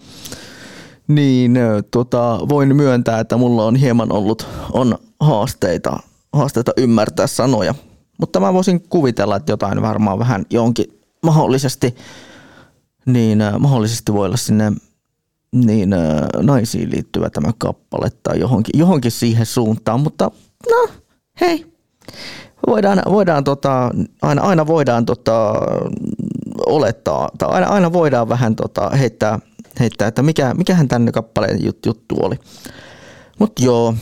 niin tota, voin myöntää, että mulla on hieman ollut on haasteita, haasteita ymmärtää sanoja. Mutta mä voisin kuvitella, että jotain varmaan vähän jonkin mahdollisesti, niin äh, mahdollisesti voi olla sinne niin äh, naisiin liittyvä tämä kappale tai johonkin, johonkin siihen suuntaan, mutta no hei, voidaan, voidaan tota, aina, aina voidaan tota, olettaa, tai aina, aina voidaan vähän tota, heittää, heittää, että mikä, mikähän tänne kappaleen jut, juttu oli. Mutta joo,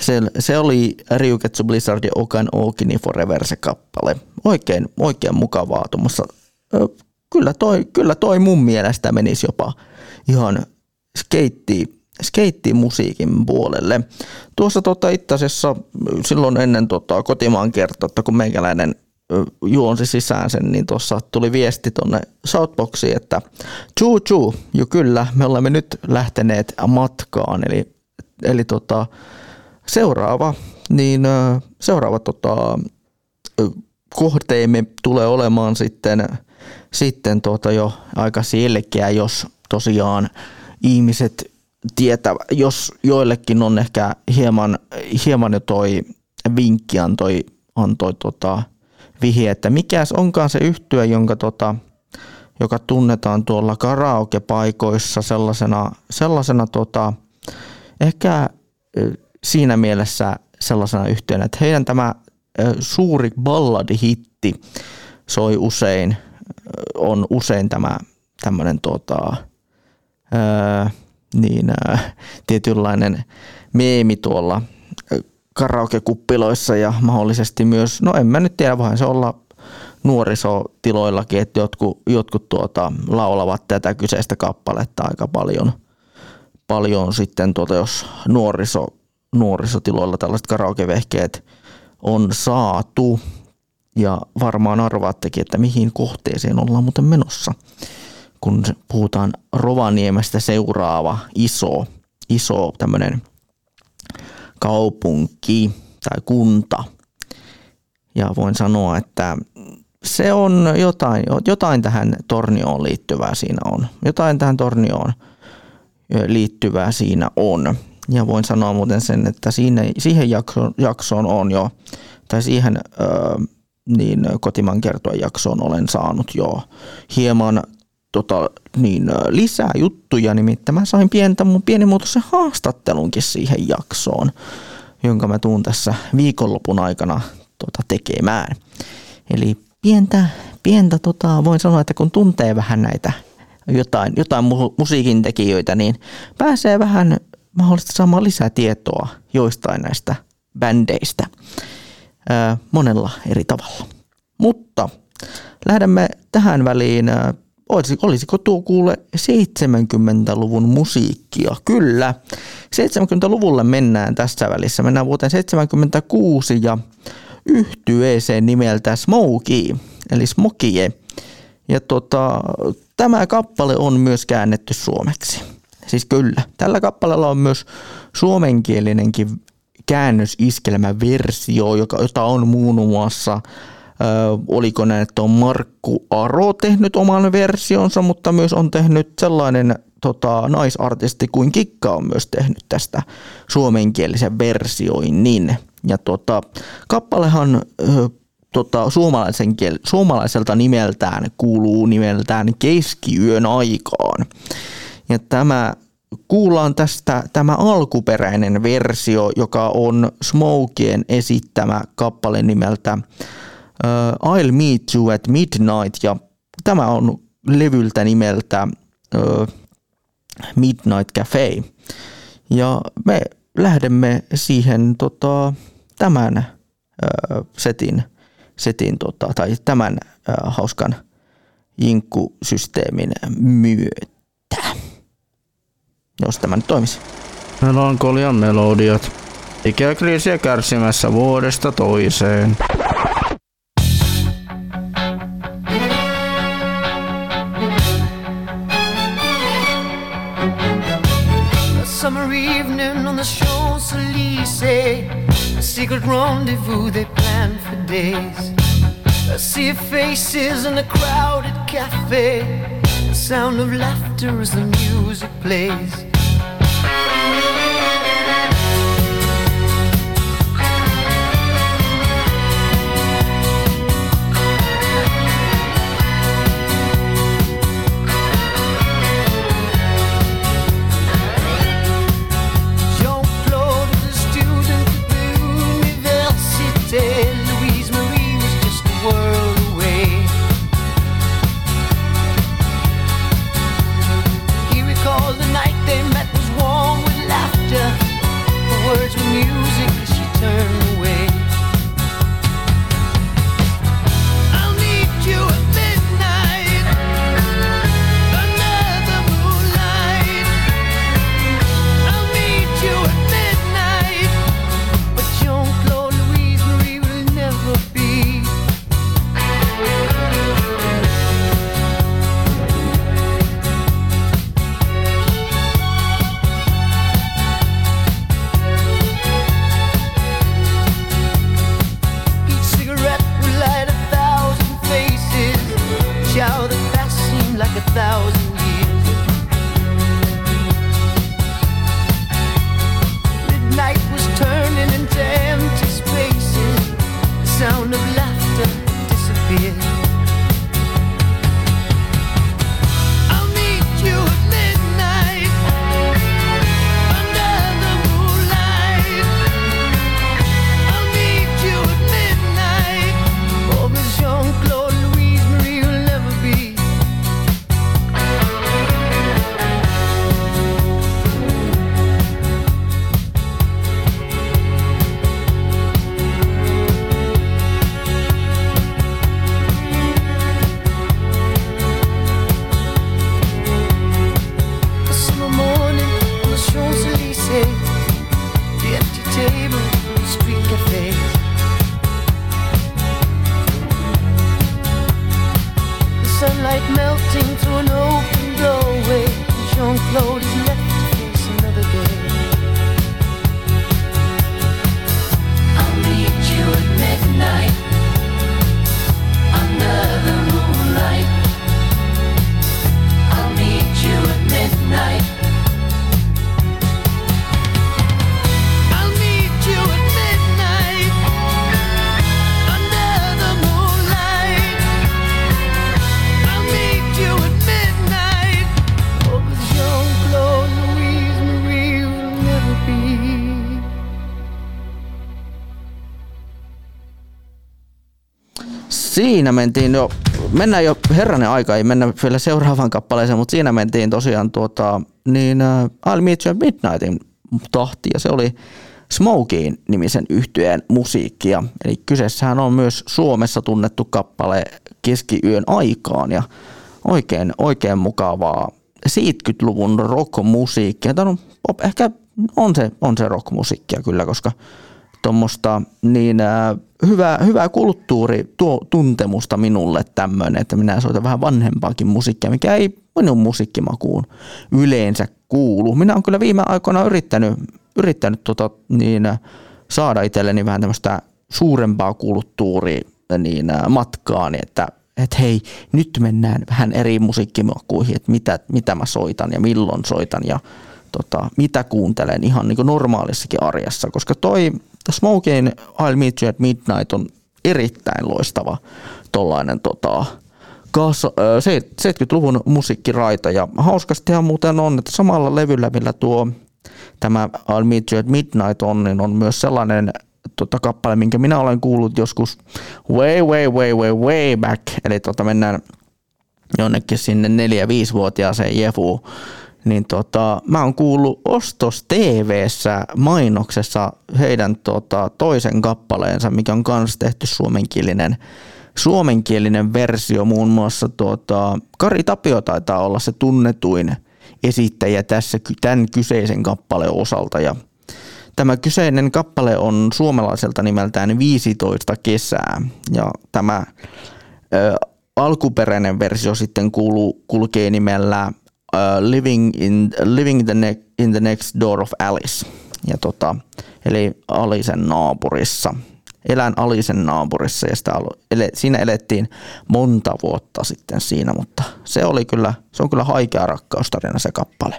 se, se oli Ryuketsu Blizzard Okan Okini Forever se kappale. Oikein, oikein mukavaa tuommoissa. Kyllä toi, kyllä toi mun mielestä menisi jopa ihan skeitti, skeittimusiikin puolelle. Tuossa tota, itse asiassa silloin ennen tota, kotimaan kertoa, kun meikäläinen juonsi sisään sen, niin tuossa tuli viesti tuonne Southboxiin, että chuu chuu, jo kyllä, me olemme nyt lähteneet matkaan, eli, eli tota, seuraava, niin seuraava tota, kohteemme tulee olemaan sitten, sitten tota jo aika selkeä, jos tosiaan ihmiset tietää, jos joillekin on ehkä hieman, hieman jo toi vinkki antoi, antoi tota vihje, että mikäs onkaan se yhtyö, jonka tota, joka tunnetaan tuolla karaokepaikoissa sellaisena, sellaisena tota, ehkä siinä mielessä sellaisena yhtiönä, että heidän tämä suuri balladihitti soi usein, on usein tämä tämmöinen tota, niin, ää, tietynlainen meemi tuolla karaokekuppiloissa ja mahdollisesti myös, no en mä nyt tiedä, voihan se olla nuorisotiloillakin, että jotkut, jotkut tuota, laulavat tätä kyseistä kappaletta aika paljon, paljon sitten, tuota, jos nuoriso, nuorisotiloilla tällaiset karaokevehkeet on saatu. Ja varmaan arvaattekin, että mihin kohteeseen ollaan muuten menossa, kun puhutaan Rovaniemestä seuraava iso, iso tämmöinen kaupunki tai kunta. Ja voin sanoa, että se on jotain, jotain tähän Tornioon liittyvää siinä on. Jotain tähän Tornioon liittyvää siinä on. Ja voin sanoa muuten sen, että siinä, siihen jaksoon, jaksoon on jo, tai siihen ö, niin kotimaan kertoa jaksoon olen saanut jo hieman tota, niin, lisää juttuja, nimittäin mä sain pientä mun pienimuotoisen haastattelunkin siihen jaksoon, jonka mä tuun tässä viikonlopun aikana tota, tekemään. Eli pientä, pientä tota, voin sanoa, että kun tuntee vähän näitä jotain, jotain mu- musiikin tekijöitä, niin pääsee vähän mahdollisesti saamaan lisää tietoa joistain näistä bändeistä monella eri tavalla. Mutta lähdemme tähän väliin, olisiko tuo kuule 70-luvun musiikkia? Kyllä, 70-luvulle mennään tässä välissä. Mennään vuoteen 76 ja yhtyeeseen nimeltä Smokey, eli Smokie. Ja tota, tämä kappale on myös käännetty suomeksi. Siis kyllä, tällä kappaleella on myös suomenkielinenkin käännösiskelmäversio, joka, jota on muun muassa, ö, oliko näin, että on Markku Aro tehnyt oman versionsa, mutta myös on tehnyt sellainen tota, naisartisti kuin Kikka on myös tehnyt tästä suomenkielisen versioinnin. Ja tota, kappalehan ö, tota, suomalaisen kiel, suomalaiselta nimeltään kuuluu nimeltään Keskiyön aikaan. Ja tämä kuullaan tästä tämä alkuperäinen versio, joka on Smokien esittämä kappale nimeltä uh, I'll Meet You at Midnight ja tämä on levyltä nimeltä uh, Midnight Cafe. Ja me lähdemme siihen tota, tämän uh, setin, setin tota, tai tämän uh, hauskan jinkkusysteemin myötä jos tämä nyt toimisi. Melankolian melodiat. Ikäkriisiä kärsimässä vuodesta toiseen. A summer evening on the Champs-Élysées A secret rendezvous they planned for days A sea of faces in a crowded cafe The sound of laughter as the music plays thousand Siinä mentiin jo, mennään jo herranen aika, ei mennä vielä seuraavaan kappaleeseen, mutta siinä mentiin tosiaan tuota, niin uh, I'll Meet You Midnightin tahti ja se oli Smokeen nimisen yhtyeen musiikkia. Eli kyseessähän on myös Suomessa tunnettu kappale keskiyön aikaan ja oikein, oikein mukavaa 70-luvun rockmusiikkia. Tämä on ehkä on se, on se rockmusiikkia kyllä, koska tuommoista niin äh, hyvää, hyvää kulttuuri tuo tuntemusta minulle tämmöinen, että minä soitan vähän vanhempaakin musiikkia, mikä ei minun musiikkimakuun yleensä kuulu. Minä olen kyllä viime aikoina yrittänyt, yrittänyt tota, niin, äh, saada itselleni vähän tämmöistä suurempaa kulttuuria niin, äh, matkaani, että että hei, nyt mennään vähän eri musiikkimakuihin, että mitä, mitä mä soitan ja milloin soitan ja tota, mitä kuuntelen ihan niin normaalissakin arjessa, koska toi Smoking I'll Meet You at Midnight on erittäin loistava tollainen tota, kas, ö, se- 70-luvun musiikkiraita. Ja hauskastihan muuten on, että samalla levyllä, millä tuo tämä I'll Meet You at Midnight on, niin on myös sellainen tota, kappale, minkä minä olen kuullut joskus way, way, way, way, way back, eli tota, mennään jonnekin sinne 4-5-vuotiaaseen Jefuun, niin tota, mä oon kuullut Ostos TVssä mainoksessa heidän tota, toisen kappaleensa, mikä on kanssa tehty suomenkielinen, suomenkielinen versio. Muun muassa tota, Kari Tapio taitaa olla se tunnetuin esittäjä tässä tämän kyseisen kappaleen osalta. Ja Tämä kyseinen kappale on suomalaiselta nimeltään 15 kesää ja tämä ö, alkuperäinen versio sitten kuuluu, kulkee nimellä uh, Living, in, Living the ne- in the Next Door of Alice. Ja tota, eli Alisen naapurissa. Elän Alisen naapurissa ja sitä alo- ele, siinä elettiin monta vuotta sitten siinä, mutta se oli kyllä, se on kyllä haikea rakkaustarina se kappale.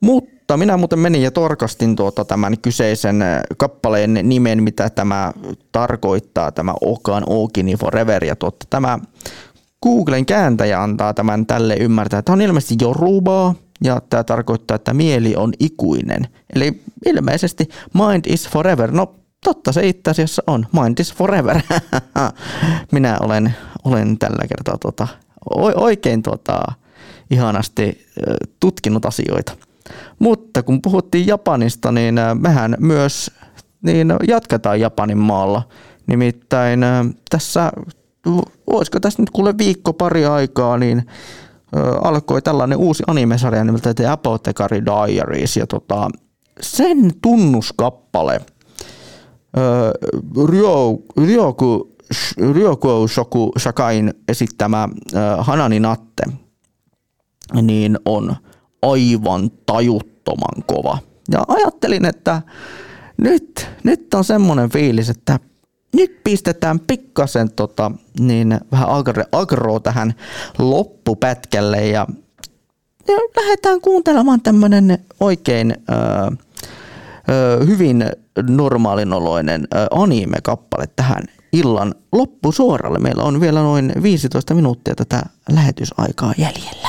Mutta minä muuten menin ja torkastin tuota tämän kyseisen äh, kappaleen nimen, mitä tämä tarkoittaa, tämä Okan Okini Forever. Ja tuota, tämä Googlen kääntäjä antaa tämän tälle ymmärtää, että on ilmeisesti Jorubaa ja tämä tarkoittaa, että mieli on ikuinen. Eli ilmeisesti mind is forever. No totta se itse asiassa on. Mind is forever. Minä olen, olen tällä kertaa o- oikein tota, ihanasti tutkinut asioita. Mutta kun puhuttiin Japanista, niin mehän myös niin jatketaan Japanin maalla. Nimittäin tässä, olisiko tässä nyt kuule viikko pari aikaa, niin alkoi tällainen uusi animesarja nimeltä The Apothecary Diaries. Ja tota, sen tunnuskappale ö, Ryo, Ryoku, Ryoku Shoku Shakain esittämä Hanani Natte, niin on aivan tajuttoman kova. Ja ajattelin, että nyt, nyt on semmoinen fiilis, että nyt pistetään pikkasen tota, niin vähän agro, agroa tähän loppupätkälle ja, ja lähdetään kuuntelemaan tämmönen oikein ö, ö, hyvin normaalinoloinen ö, anime-kappale tähän illan loppusuoralle. Meillä on vielä noin 15 minuuttia tätä lähetysaikaa jäljellä.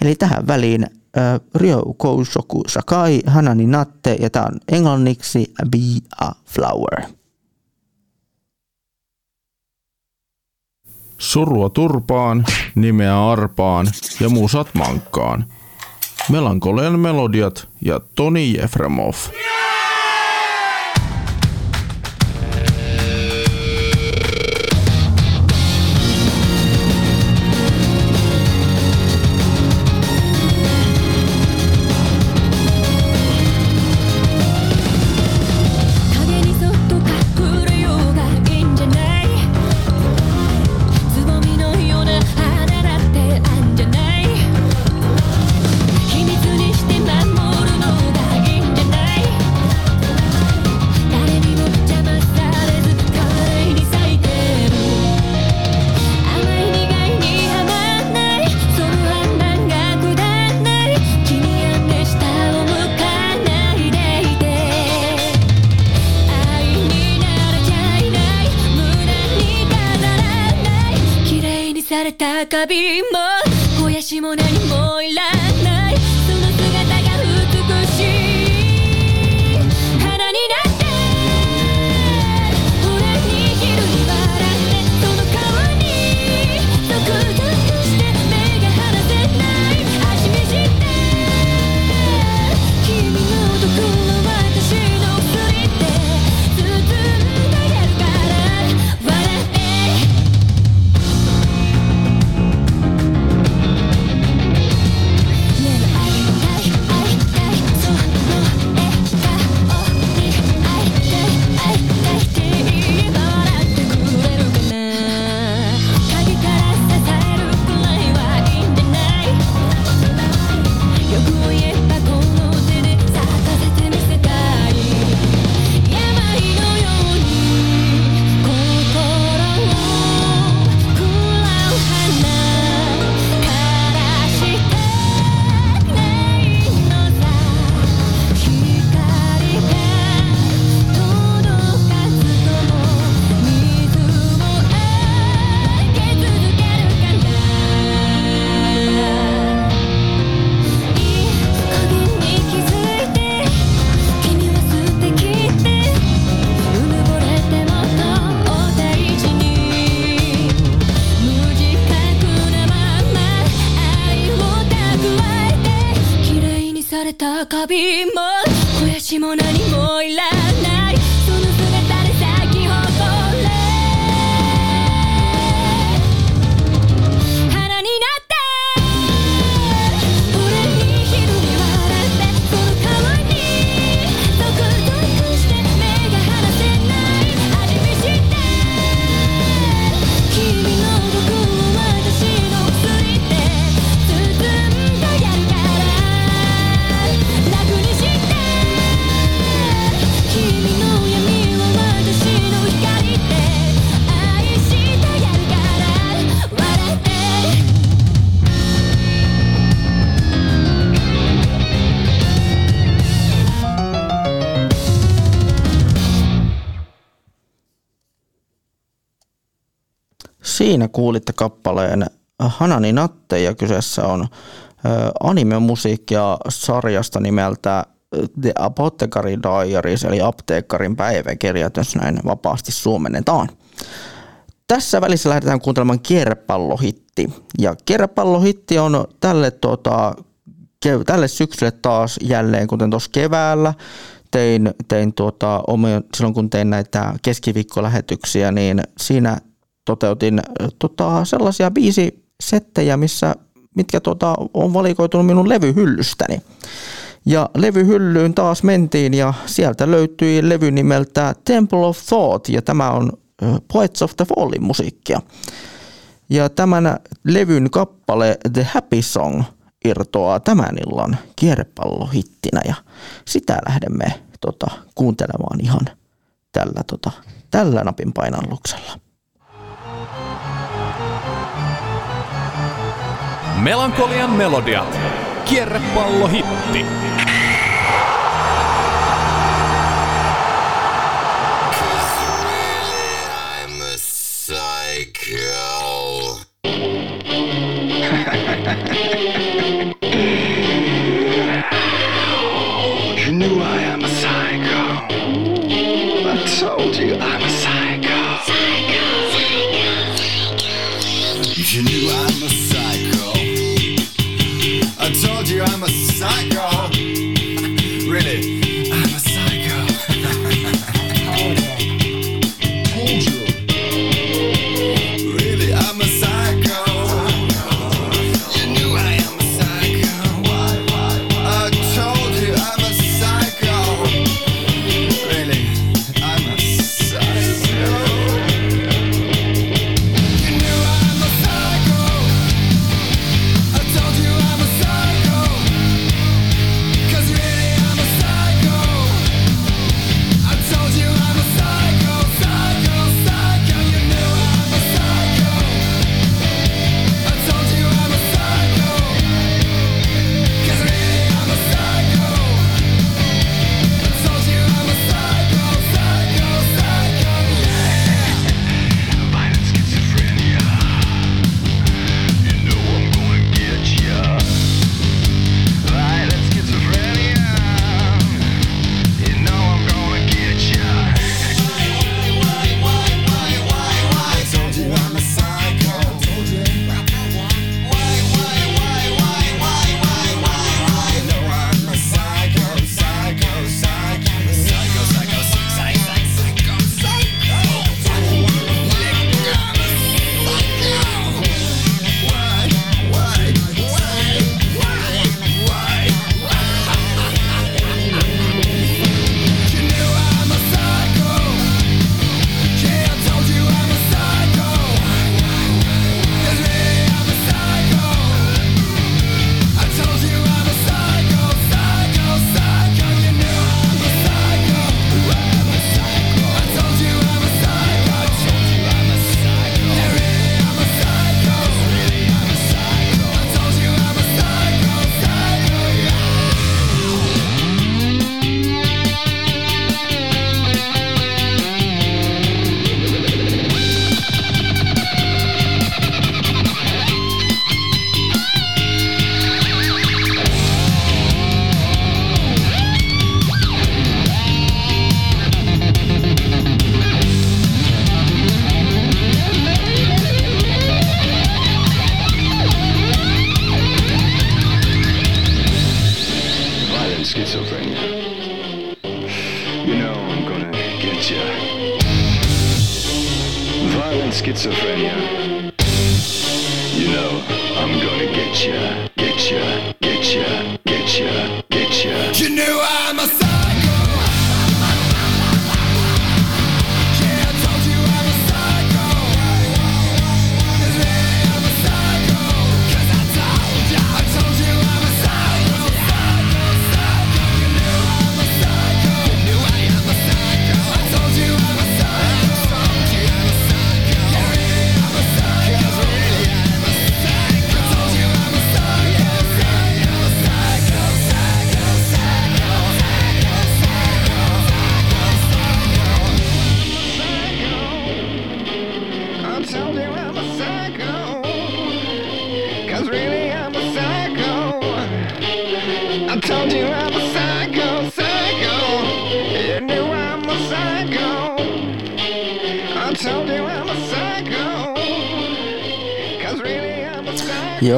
Eli tähän väliin ö, Ryo Kousoku Sakai Hanani Natte ja tämä on englanniksi Be a Flower. Surua turpaan, nimeä arpaan ja musat mankkaan. Melankolian melodiat ja Toni Jefremov.「影 be Siinä kuulitte kappaleen Hanani Natte ja kyseessä on anime-musiikkia sarjasta nimeltä The Apothecary Diaries eli apteekkarin päiväkirjat, jos näin vapaasti suomennetaan. Tässä välissä lähdetään kuuntelemaan kierrepallohitti. Ja kierrepallohitti on tälle, tota, tälle syksylle taas jälleen, kuten tuossa keväällä, tein, tein tuota, omia, silloin kun tein näitä keskiviikkolähetyksiä, niin siinä toteutin tota, sellaisia biisi settejä, missä, mitkä tota, on valikoitunut minun levyhyllystäni. Ja levyhyllyyn taas mentiin ja sieltä löytyi levy nimeltä Temple of Thought ja tämä on Poets of the Fallin musiikkia. Ja tämän levyn kappale The Happy Song irtoaa tämän illan kierrepallohittinä ja sitä lähdemme tota, kuuntelemaan ihan tällä, tota, tällä napin painalluksella. Melankolian melodiat. Kierrepallohitti. You knew I am a psycho. I told you I'm a psycho. You knew I'm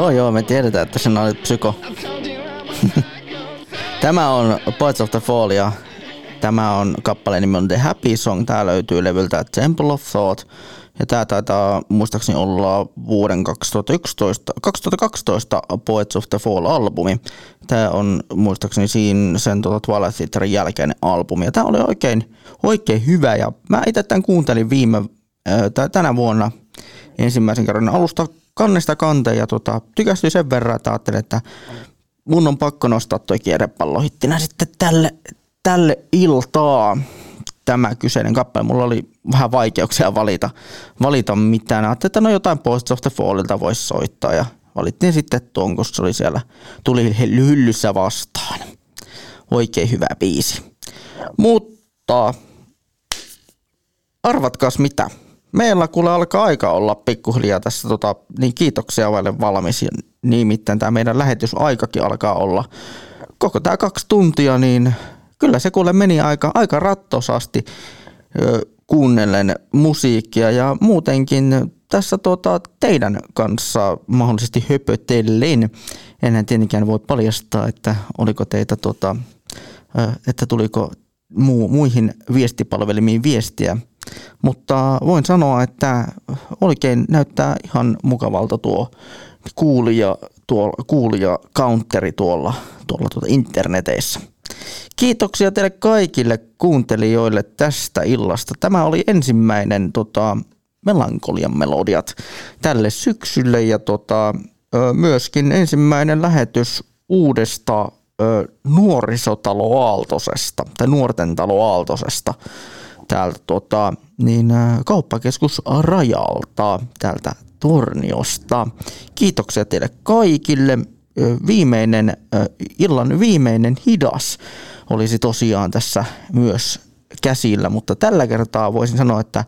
Joo, joo, me tiedetään, että sinä olet psyko. Tämä on Poets of the Fall ja tämä on kappaleen nimi on The Happy Song. Tää löytyy levyltä Temple of Thought. Ja tää taitaa muistaakseni olla vuoden 2011, 2012 Poets of the Fall-albumi. Tää on muistaakseni siinä sen tuota Twilight Theaterin jälkeinen albumi. Ja tää oli oikein, oikein hyvä ja mä itse tämän kuuntelin viime, tai tänä vuonna ensimmäisen kerran alusta kannesta kanteen ja tota, tykästyin sen verran, että ajattelin, että mun on pakko nostaa toi kierrepallohittinä sitten tälle, tälle iltaa tämä kyseinen kappale. Mulla oli vähän vaikeuksia valita, valita mitään. Ajattelin, että no jotain Post of the Fallilta voisi soittaa ja valittiin sitten tuon, kun se oli siellä, tuli hyllyssä vastaan. Oikein hyvä biisi. Mutta arvatkaas mitä? Meillä kuule alkaa aika olla pikkuhiljaa tässä, tota, niin kiitoksia vaille valmis. Ja nimittäin tämä meidän lähetysaikakin alkaa olla koko tämä kaksi tuntia, niin kyllä se kuule meni aika, aika rattosasti kuunnellen musiikkia ja muutenkin tässä tota, teidän kanssa mahdollisesti höpötellen. Enhän tietenkään voi paljastaa, että oliko teitä ö, että tuliko muu, muihin viestipalvelimiin viestiä. Mutta voin sanoa, että oikein näyttää ihan mukavalta tuo kuulija, tuo, kuulija counteri tuolla, tuolla tuolla interneteissä. Kiitoksia teille kaikille kuuntelijoille tästä illasta. Tämä oli ensimmäinen tota, melankolian melodiat tälle syksylle ja tota, myöskin ensimmäinen lähetys uudesta ö, nuorisotalo Aaltosesta tai nuorten talo Aaltosesta täältä tota, niin, ä, kauppakeskus Rajalta täältä Torniosta. Kiitoksia teille kaikille. Viimeinen, illan viimeinen hidas olisi tosiaan tässä myös käsillä, mutta tällä kertaa voisin sanoa, että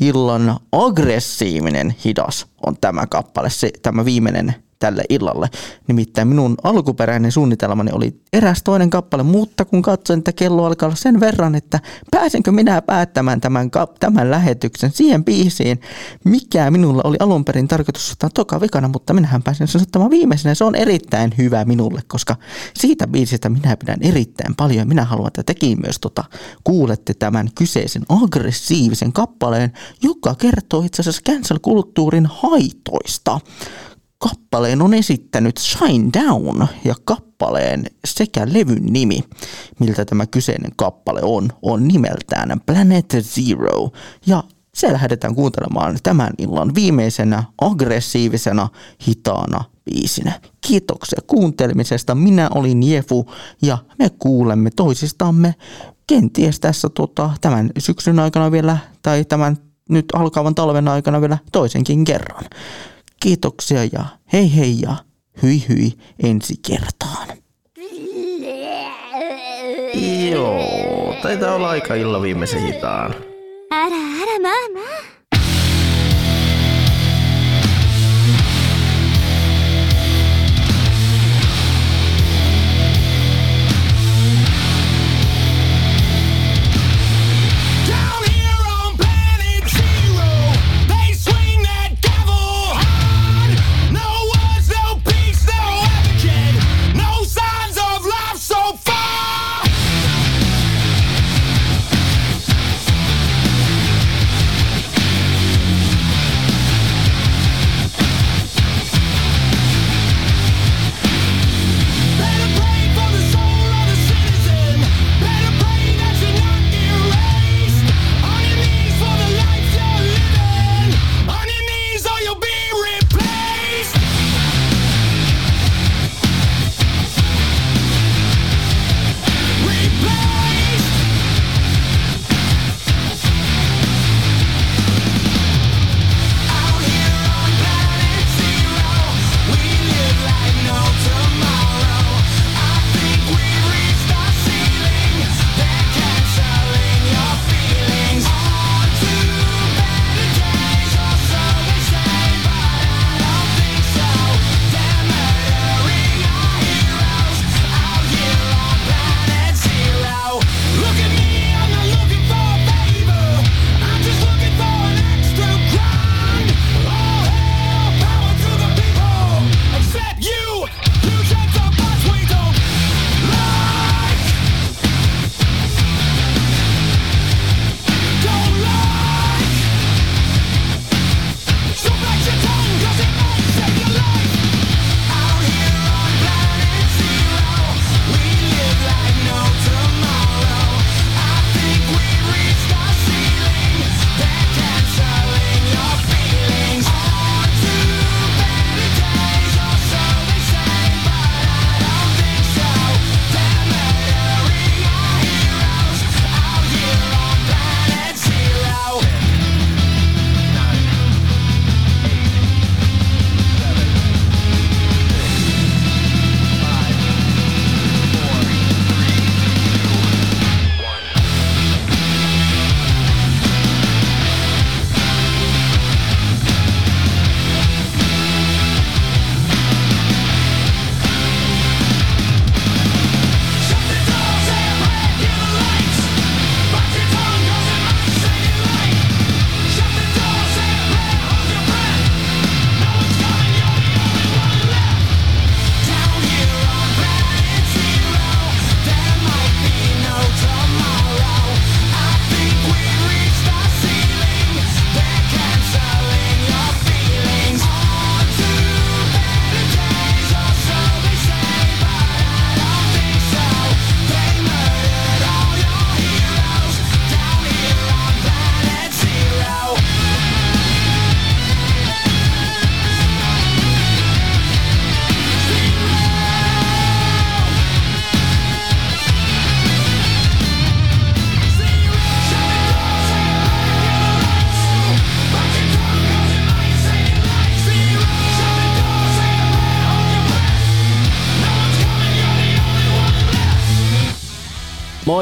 illan aggressiivinen hidas on tämä kappale, se, tämä viimeinen tälle illalle. Nimittäin minun alkuperäinen suunnitelmani oli eräs toinen kappale, mutta kun katsoin, että kello alkaa olla sen verran, että pääsenkö minä päättämään tämän, tämän lähetyksen siihen biisiin, mikä minulla oli alun perin tarkoitus ottaa toka vikana, mutta minähän pääsin sen ottamaan viimeisenä. Se on erittäin hyvä minulle, koska siitä biisistä minä pidän erittäin paljon. Minä haluan, että tekin myös tota, kuulette tämän kyseisen aggressiivisen kappaleen, joka kertoo itse asiassa cancel-kulttuurin haitoista kappaleen on esittänyt Shine Down ja kappaleen sekä levyn nimi, miltä tämä kyseinen kappale on, on nimeltään Planet Zero. Ja se lähdetään kuuntelemaan tämän illan viimeisenä aggressiivisena hitaana biisinä. Kiitoksia kuuntelemisesta. Minä olin Jefu ja me kuulemme toisistamme kenties tässä tota, tämän syksyn aikana vielä tai tämän nyt alkavan talven aikana vielä toisenkin kerran. Kiitoksia ja hei hei ja hyi hyi ensi kertaan. Joo, taitaa olla aika illa viimeisen hitaan.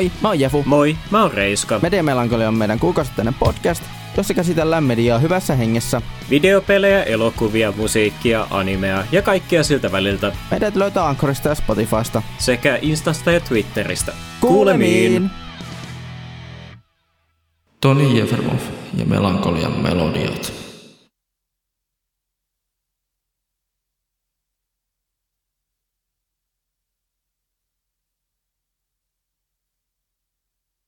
Moi, mä oon Jefu. Moi, mä oon Reiska. Media Melankolia on meidän kuukausittainen podcast, jossa käsitellään mediaa hyvässä hengessä. Videopelejä, elokuvia, musiikkia, animea ja kaikkea siltä väliltä. Meidät löytää Ankorista ja Spotifysta. Sekä Instasta ja Twitteristä. Kuulemiin! Toni Jefremov ja Melankolian melodiat.